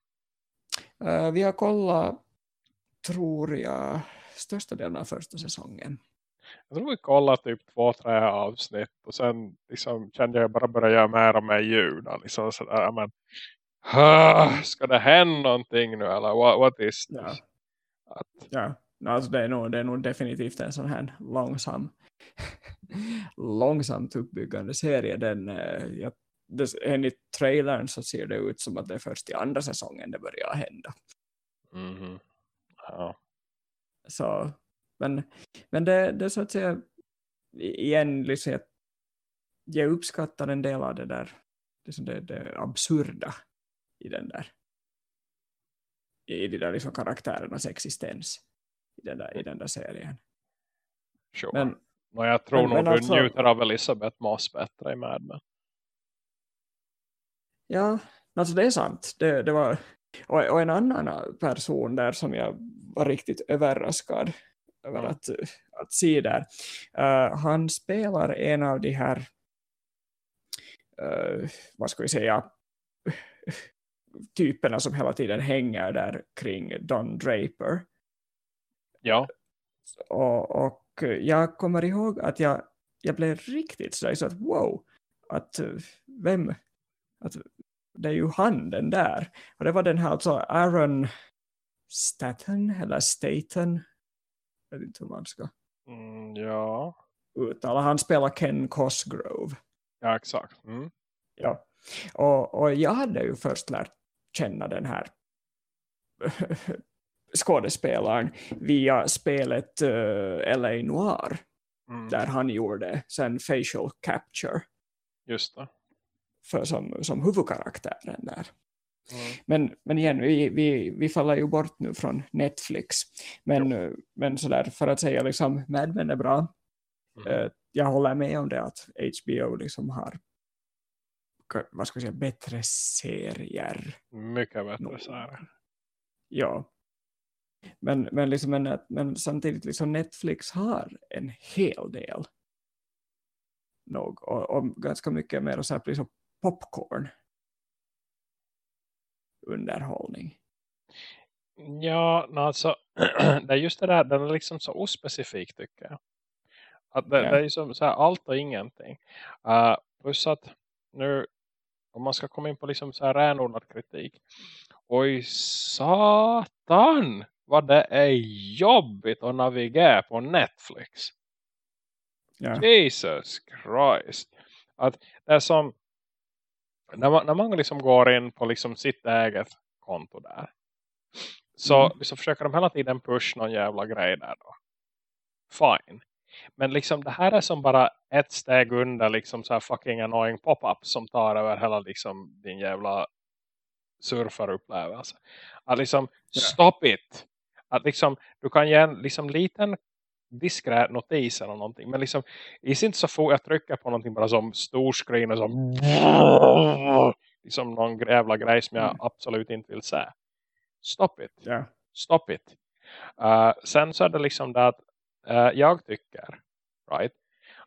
Eh, vi har kollat, tror jag, största delen av första säsongen. Jag tror vi kollade typ två, tre avsnitt. Och sen liksom, kände jag bara börja göra mer och mer ljud. och Liksom sådär, men, "Ah, ska det hända någonting nu? Eller what, what is this? Ja. Att, Ja, alltså det, är nog, det är nog definitivt en sån här långsam långsamt uppbyggande serie. Den, eh, jag, det, enligt trailern så ser det ut som att det är först i andra säsongen det börjar hända. Mm. Ja. Så, men, men det, det så att säga igen, liksom, jag uppskattar en del av det där liksom det, det absurda i den där i de där liksom karaktärernas existens i den där, i den där serien. Sure. Men, men jag tror men, nog men du alltså, njuter av Elisabeth Moss bättre i Mad Men. Ja, alltså det är sant. Det, det var, och, och, en annan person där som jag var riktigt överraskad över mm. att, att se där. Uh, han spelar en av de här uh, vad ska vi säga typerna som hela tiden hänger där kring Don Draper. Ja. Och, och jag kommer ihåg att jag, jag blev riktigt så, så att wow, att vem, att det är ju han den där. Och det var den här alltså Aaron Staten eller Staten. Jag vet inte hur man ska mm, ja. uttala. Han spelar Ken Cosgrove. Ja, exakt. Mm. Ja. Och, och jag hade ju först lärt känna den här skådespelaren via spelet uh, eh, LA Noir mm. där han gjorde sen facial capture just det för som, som huvudkaraktären där mm. men, men igen, vi, vi, vi faller ju bort nu från Netflix men, jo. men sådär för att säga liksom Mad Men är bra mm. uh, jag håller med om det att HBO liksom har vad ska jag säga, bättre serier. Mycket bättre serier. Ja. Men, men, liksom, men, men samtidigt liksom Netflix har en hel del nog, och, och ganska mycket mer så här, liksom popcorn underhållning. Ja, alltså det är just det där, den är liksom så ospecifik tycker jag. Att det, ja. det är som så här, allt och ingenting. Uh, plus att nu om man ska komma in på liksom så här renordnad kritik. Oj satan vad det är jobbigt att navigera på Netflix. Yeah. Jesus Christ. Att det är som när man, när man liksom går in på liksom sitt eget konto där. Så mm. liksom försöker de hela tiden pusha någon jävla grej där då. Fine. Men liksom det här är som bara ett steg under liksom så här fucking annoying pop-up som tar över hela liksom din jävla surfarupplevelse. Att liksom yeah. stop it. Att liksom du kan ge en liksom liten diskret notis eller någonting. Men liksom är inte så fort jag trycker på någonting bara som storscreen och som liksom någon jävla grej som jag mm. absolut inte vill se. Stop it. Yeah. Stop it. Uh, sen så är det liksom det att uh, jag tycker right,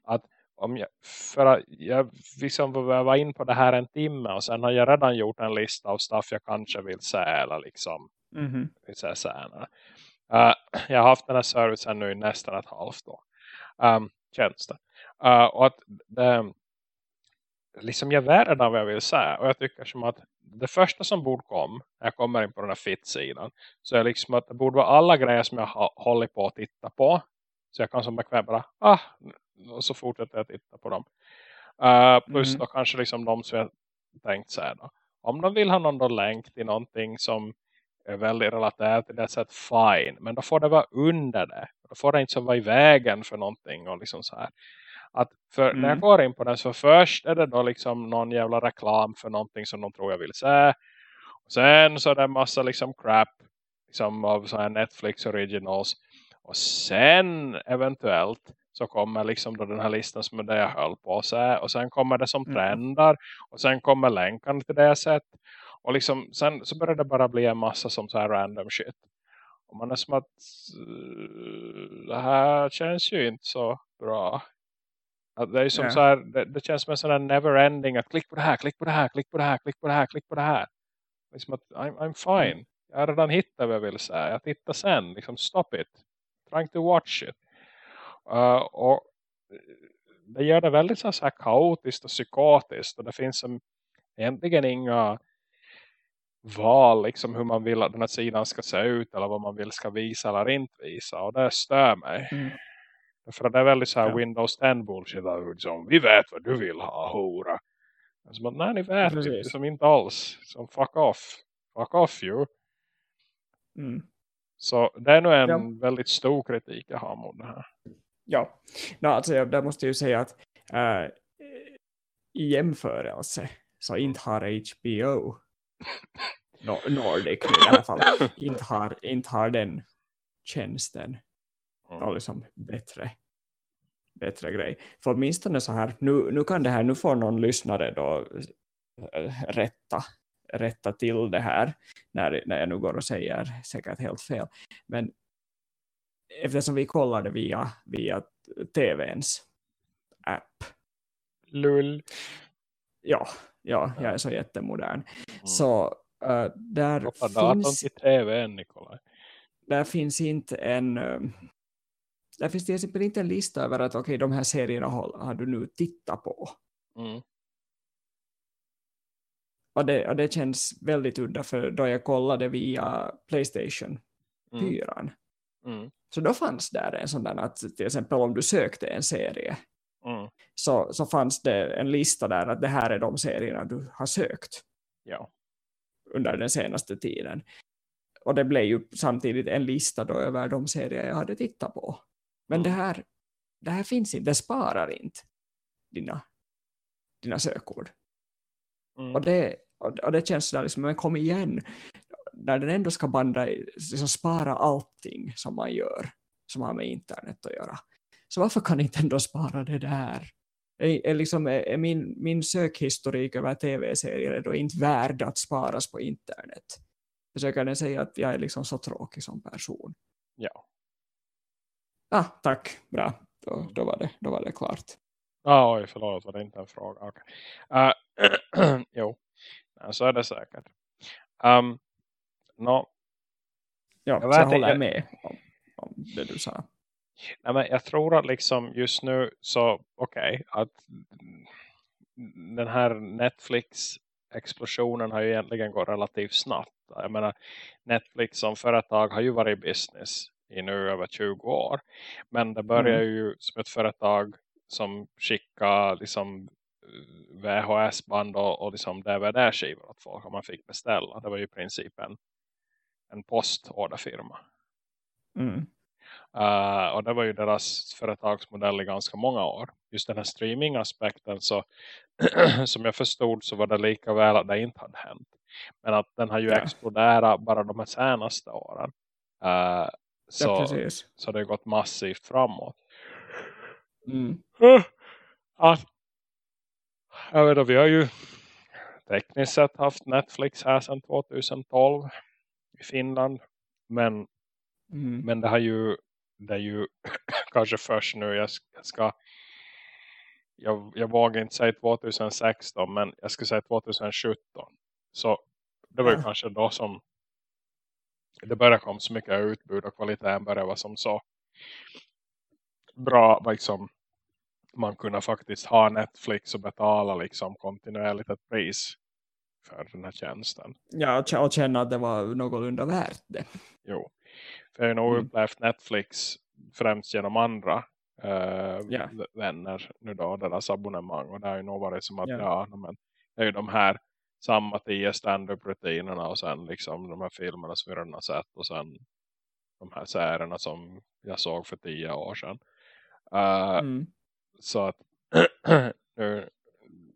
att om jag, för att jag liksom var in på det här en timme och sen har jag redan gjort en lista av stuff jag kanske vill se eller liksom mm -hmm. vill se senare. Uh, jag har haft den här servicen nu i nästan ett halvt år. Um, känns det. Uh, och att det, liksom jag vet redan vad jag vill säga. Och jag tycker som att det första som borde komma när jag kommer in på den här fit-sidan. Så är liksom att det borde vara alla grejer som jag har hållit på att titta på. Så jag kan som bekvämt bara, ah, och så fortsätter jag titta på dem. Uh, plus mm. då kanske liksom de som jag tänkt så här då. Om de vill ha någon länk till någonting som är väldigt relaterat till det sätt, fine. Men då får det vara under det. Då får det inte så vara i vägen för någonting och liksom så här. Att för mm. när jag mm. går in på den så först är det då liksom någon jävla reklam för någonting som de tror jag vill se. Och sen så är det en massa liksom crap liksom av så här Netflix originals. Och sen eventuellt så kommer liksom då den här listan som är det jag höll på sig. Och sen kommer det som mm. trendar. Och sen kommer länkarna till det jag sett. Och liksom, sen så börjar det bara bli en massa som så här random shit. Och man är som att uh, det här känns ju inte så bra. Att det är som yeah. så här, det, det, känns som en sån här never ending. Att klick på det här, klick på det här, klick på det här, klick på det här, klick på det här. Liksom att I'm, I'm fine. Jag har redan hittat vad jag vill säga. Jag tittar sen. Liksom stop it. Trying to watch it. Uh, och det gör det väldigt så här kaotiskt och psykotiskt. Och det finns som egentligen inga val liksom hur man vill att den här sidan ska se ut. Eller vad man vill ska visa eller inte visa. Och det stör mig. Mm. För det är väldigt så här Ja. Windows 10 bullshit. där Liksom, vi vet vad du vill ha, hora. Alltså, nej, ni vet Precis. inte, som inte alls. Som fuck off. Fuck off you. Mm. Så det är nog en Ja. väldigt stor kritik jag har mot det här. Ja, no, alltså jag där måste jag ju säga att äh, i jämförelse så inte har HBO no, Nordic i alla fall inte har, inte har den tjänsten Mm. och liksom bättre bättre grej. För åtminstone så här, nu, nu kan det här, nu får någon lyssnare då äh, rätta, rätta till det här när, när jag nu går och säger säkert helt fel. Men eftersom vi kollade via, via tvns app. Lull. Ja, ja, jag är så jättemodern. Mm. Så äh, där, finns, till tv Nikolaj. där finns inte en... ähm, där finns till exempel inte en lista över att okej, de här serierna har, har du nu tittat på. Mm. Och det, och det känns väldigt udda för då jag kollade via Playstation Mm. 4. Mm. Så då fanns där en sån där att till exempel om du sökte en serie Mm. Så, så fanns det en lista där att det här är de serierna du har sökt Ja. under den senaste tiden. Och det blev ju samtidigt en lista då över de serier jag hade tittat på. Men Mm. det, här, det här finns inte, det sparar inte dina, dina sökord. Mm. Och det, och, det känns sådär liksom, men kom igen, när den ändå ska banda, liksom spara allting som man gör, som har med internet att göra. Så varför kan inte ändå spara det där? Är, är, liksom, är, är min, min sökhistorik över tv-serier är då inte värd att sparas på internet? Försöker den säga att jag är liksom så tråkig som person? Ja. Ah, tack, bra. Då, då, var det, då var det klart. Ah, oj, förlåt, var det inte en fråga? Okay. Uh, jo, Nej, så är det säkert. Um, no, Ja, Jag så håller jag- med om, om det du sa. Nej, men jag tror att liksom just nu så, okej, att den här Netflix-explosionen har ju egentligen gått relativt snabbt. Jag menar, Netflix som företag har ju varit i business i nu över 20 år. Men det börjar Mm. ju som ett företag som skickar liksom VHS-band och, och liksom DVD-skivor åt folk om man fick beställa. Det var ju i princip en, en postorderfirma. Mm. Uh, och det var ju deras företagsmodell i ganska många år. Just den här streamingaspekten så som jag förstod så var det lika väl att det inte hade hänt. Men att den har ju Ja. exploderat bara de här senaste åren. Uh, Ja, så, precis. så det har gått massivt framåt. Mm. Att, jag vet inte, vi har ju tekniskt sett haft Netflix här sedan 2012 i Finland. Men Mm. Men det har ju det är ju kanske först nu jag ska- jag jag, vågar inte säga 2016 men jag ska säga 2017 så det var ju Ja. kanske då som det började komma så mycket utbud och kvaliteten började vara som så bra liksom man kunde faktiskt ha Netflix och betala liksom kontinuerligt ett pris för den här tjänsten. Ja, och känna att det var någorlunda värt det. Jo. För jag har nog Mm. upplevt Netflix främst genom andra eh, Ja. v- vänner nu då, deras abonnemang. Och det har ju nog varit som att Ja. ja, men det är ju de här samma tio stand-up-rutinerna och sen liksom de här filmerna som vi redan har sett och sen de här serierna som jag såg för tio år sedan. Eh, Mm. Så att nu,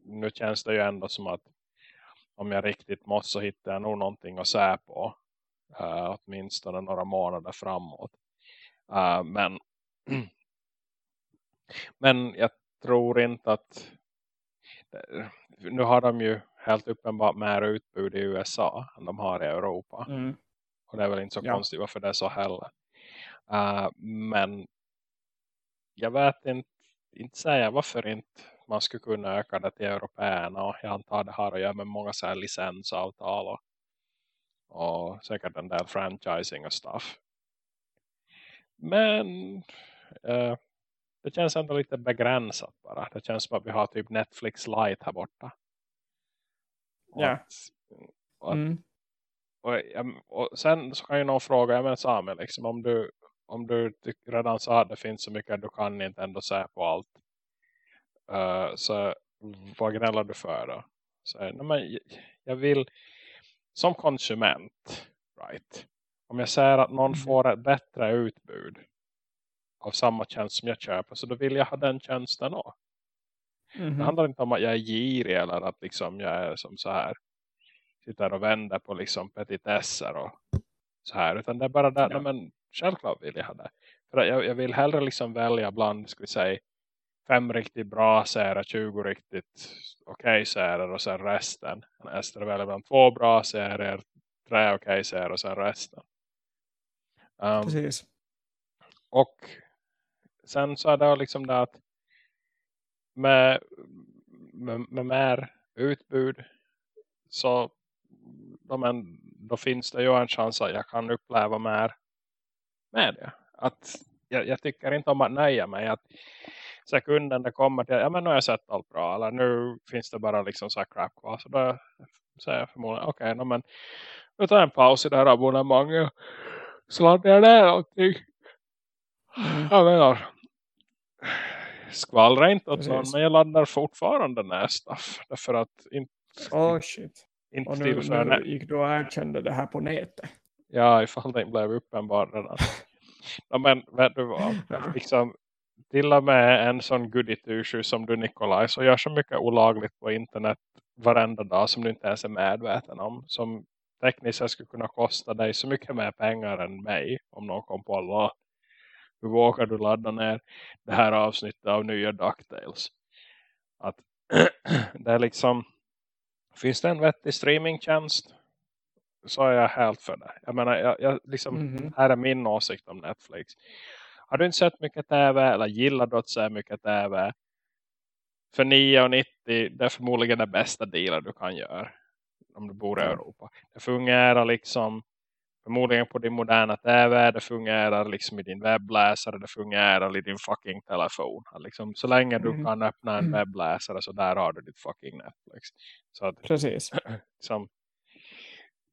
nu känns det ju ändå som att om jag riktigt måste så hittar jag nog någonting att säga på. Uh, åtminstone några månader framåt. Eh, men men jag tror inte att nu har de ju helt uppenbart mer utbud i USA än de har i Europa. Mm. Och det är väl inte så Ja. konstigt varför det är så heller. Eh, men jag vet inte, inte säga varför inte man skulle kunna öka det till européerna. Jag antar det har att göra med många så här licensavtal och, och säkert en del franchising och stuff. Men eh, det känns ändå lite begränsat bara. Det känns som att vi har typ Netflix Lite här borta. Och Ja. att- och Mm. och, jag- och sen så kan ju någon fråga, ja men Samuel, liksom, om, du, om du redan sa att det finns så mycket du kan inte ändå säga på allt. Uh, så vad gnäller du för då? Så, nej, men, jag vill som konsument right, om jag säger att någon mm. får ett bättre utbud av samma tjänst som jag köper så då vill jag ha den tjänsten också. Mm -hmm. Det handlar inte om att jag är girig eller att liksom jag är som så här sitter och vänder på liksom petitesser och så här. Utan det är bara där, ja. men självklart vill jag ha det. För jag, jag vill hellre liksom välja bland, ska vi säga, fem riktigt bra serier, 20 riktigt okej okay serier och sen resten. Ester väljer bland två bra serier, tre okej okay serier och sen resten. Um, Precis. Och sen så är det liksom det att med, med, med mer utbud så då, men, då finns det ju en chans att jag kan uppleva mer med det. Att jag, jag tycker inte om att nöja mig att sekunden det kommer till ja men nu har jag sett allt bra eller nu finns det bara liksom så här crap kvar så då säger jag förmodligen okej okay, men nu tar jag en paus i det här abonnemanget så laddar jag ner någonting mm. jag menar skvallra inte åt någon men jag laddar fortfarande stuff. Därför att inte oh shit. inte och nu, nu gick du och erkände det här på nätet. Ja ifall det blev uppenbart redan ja, men vet du vad liksom till och med en sån goodie som du Nikolaj så gör så mycket olagligt på internet varenda dag som du inte ens är medveten om. Som tekniskt skulle kunna kosta dig så mycket mer pengar än mig om någon kom på alla. Hur vågar du ladda ner det här avsnittet av nya DuckTales? Att det är liksom finns det en vettig streamingtjänst så är jag helt för det. Jag menar, jag, jag liksom, mm -hmm. här är min åsikt om Netflix. Har du inte sett mycket tv eller gillar du att se mycket tv? För 9,90 det är förmodligen den bästa dealen du kan göra. Om du bor i Europa. Det fungerar liksom förmodligen på din moderna tv. Det fungerar liksom i din webbläsare. Det fungerar i din fucking telefon. Liksom, så länge du mm. kan öppna en mm. webbläsare så där har du ditt fucking Netflix. Så att, Precis. liksom,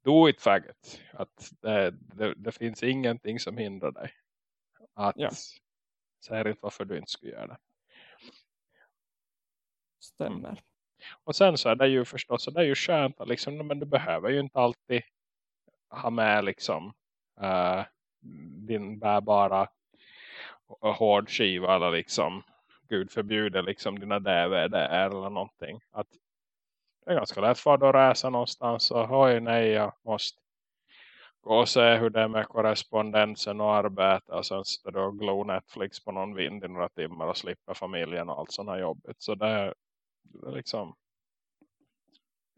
do it faggot. Att det, det, det finns ingenting som hindrar dig att ja. säger inte varför du inte skulle göra det. Stämmer. Mm. Och sen så är det ju förstås det är ju skönt att liksom, men du behöver ju inte alltid ha med liksom uh, din bärbara hård skiva eller liksom gud förbjuder liksom dina DVD eller någonting. Att det är ganska lätt för att resa någonstans och oj nej jag måste gå och se hur det är med korrespondensen och arbete och sen sitter du och glo Netflix på någon vind i några timmar och slipper familjen och allt sånt här jobbigt. Så det är, liksom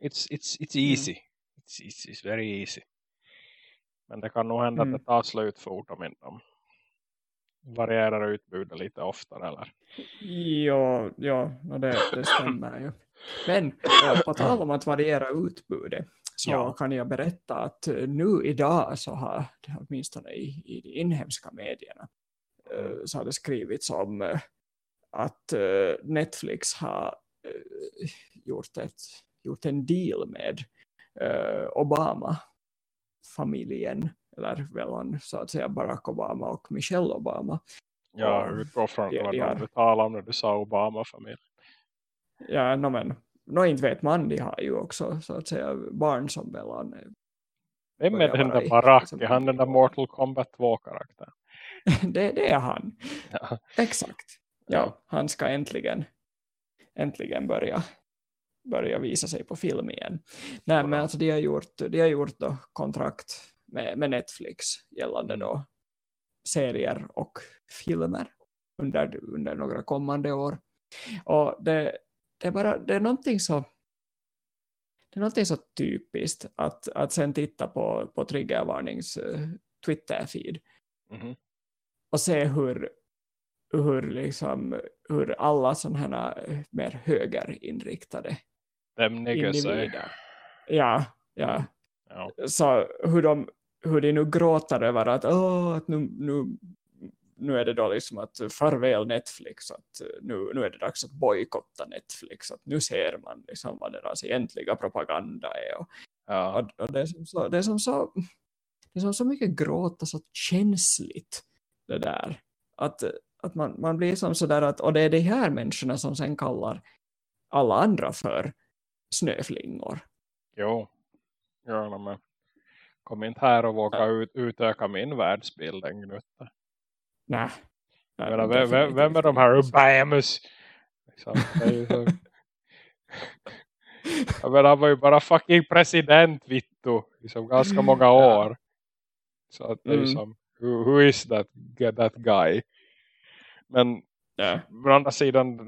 it's, it's, it's mm. easy. Mm. It's, it's, it's very easy. Men det kan nog hända mm. att det tar slut fort om inte de varierar utbudet lite oftare eller? Ja, ja det, det stämmer ju. Men på tal om att variera utbudet så ja. kan jag berätta att eh, nu idag så har åtminstone i, i de inhemska medierna uh, så har det skrivits om uh, att Netflix har gjort, ett, gjort en deal med Obama-familjen eller väl så att säga Barack Obama och Michelle Obama. Ja, utgår från vad du talade om när du sa Obama-familjen. Ja, no, men no, inte vet man, de har ju också så att säga barn som väl Vem är den där Barack? Liksom, han den där Mortal Kombat 2-karaktären? det, det är han. Ja. Exakt. Ja, ja, han ska äntligen äntligen börja börja visa sig på film igen. Nej, men alltså de har gjort, de har gjort då kontrakt med, med Netflix gällande mm. då serier och filmer under, under några kommande år. Och det, det är bara det är någonting så det är någonting så typiskt att, att sen titta på, på triggervarnings uh, Twitter-feed mm -hmm. och se hur, hur, liksom, hur alla sådana här eh, mer högerinriktade individer ja, ja, ja. Så hur de, hur de nu gråter över att, oh, att nu, nu nu är det då liksom att farväl Netflix, att nu, nu är det dags att bojkotta Netflix, att nu ser man liksom vad deras egentliga propaganda är. Och, ja. och, det, är som så, det, är som så, det är som så mycket gråta så känsligt det där. Att, att man, man blir som sådär att, och det är de här människorna som sen kallar alla andra för snöflingor. Jo, ja, men kom inte här och våga ut, utöka min världsbild en gnutta. Nej. Menar, vem, vem, vem är de här Obamas? Liksom, det är ju så... Jag menar, han var ju bara fucking president, Vittu. Liksom ganska många år. Så att det är ju Mm. som, who, who is that, that guy? Men Ja. å andra sidan,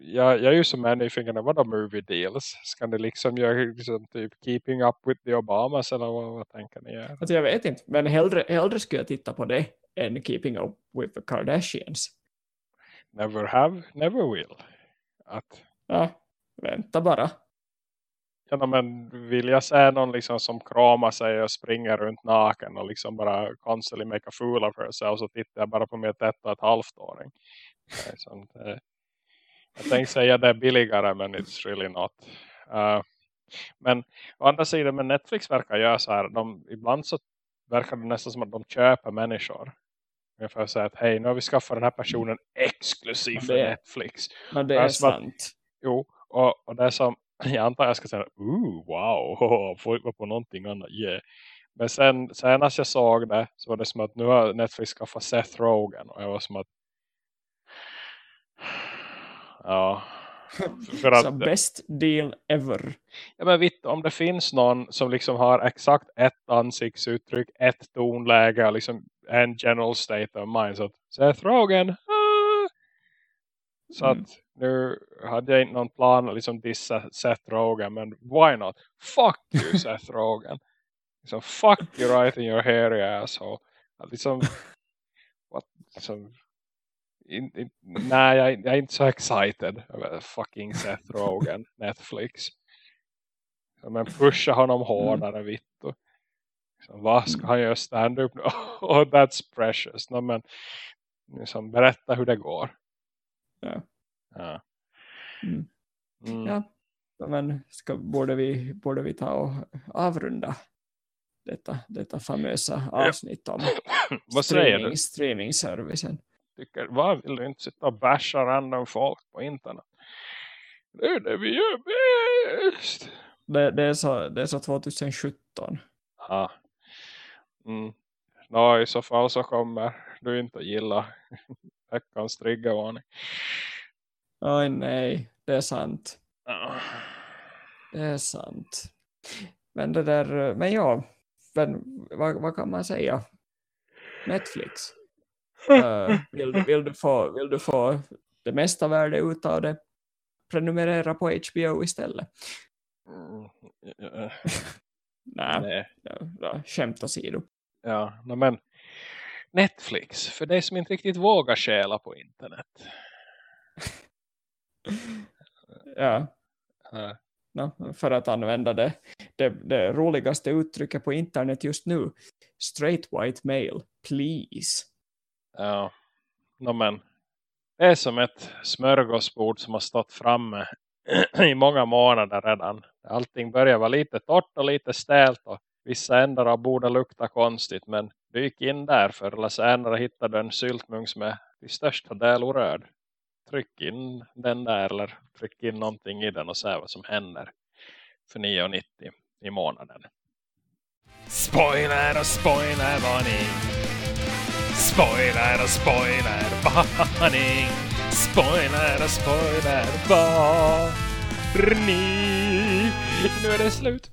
jag, jag är ju som är nyfiken, vad de movie deals? Ska ni liksom göra liksom, typ keeping up with the Obamas eller vad, vad tänker ni göra? Alltså jag vet inte, men hellre, hellre skulle jag titta på det än Keeping Up with the Kardashians. Never have, never will. Att, Ja, vänta bara. ja, men vill jag se någon liksom som kramar sig och springer runt naken och liksom bara constantly make a fool of herself så tittar jag bara på mitt ett och ett halvt åring. Sånt, eh, Jag tänkte säga det är billigare men it's really not. Uh, men å andra sidan med Netflix verkar göra så här. De, ibland så verkar det nästan som att de köper människor. Ungefär så att hej nu har vi skaffat den här personen exklusivt för Netflix. Men det Ja, är som att- sant. Jo, och, och det är som, jag antar jag ska säga, ooh, wow, får vara på någonting annat, yeah. Men sen, senast jag såg det så var det som att nu har Netflix skaffat Seth Rogen och jag var som att ja, för att Så best deal ever. ja, men vitt, om det finns någon som liksom har exakt ett ansiktsuttryck, ett tonläge liksom en general state of mind så att Seth Rogen ah! så Mm. att nu hade jag inte någon plan att liksom dissa Seth Rogen men why not? Fuck you Seth Rogen liksom, fuck you right in your hairy asshole att liksom what, liksom in, in, nej jag, jag är inte så excited över fucking Seth Rogen Netflix men pusha honom hårdare vittu. Liksom, vad ska han göra stand-up nu? Oh, that's precious. No, men, liksom, berätta hur det går. Ja. Ja. Mm. Mm. Ja. Men ska, borde, vi, borde vi ta och avrunda detta, detta famösa avsnitt om streaming, streamingservicen? Tycker, vad vill du inte sitta och basha random folk på internet? Det är det vi gör bäst. Det, det, är så, det är så 2017. Ja. Mm. Nå, i så fall så kommer du inte gilla veckans triggervarning. Oj nej, det är sant. Ja. Det är sant. Men det där, men ja, men vad, vad kan man säga? Netflix. Eh, vill, du- vill, du få, vill du få det mesta värde ut av det? Prenumerera på HBO istället. Mm. Ja. Nej, Nej. ja, ja, skämt åsido. Ja, men Netflix, för dig som inte riktigt vågar stjäla på internet. Ja, Uh, no, för att använda det, det, det roligaste uttrycket på internet just nu. Straight white male, please ja, no, men det är som ett smörgåsbord som har stått framme i många månader redan. Allting börjar vara lite torrt och lite stelt och vissa ändar av bordet luktar konstigt men dyk in där för eller senare hittar du en syltmung som är till största del orörd. Tryck in den där eller tryck in någonting i den och se vad som händer för 9,90 i månaden. Spoiler och spoiler varning. Spoiler och spoiler varning. Spoiler och spoiler varning. Nu är det slut.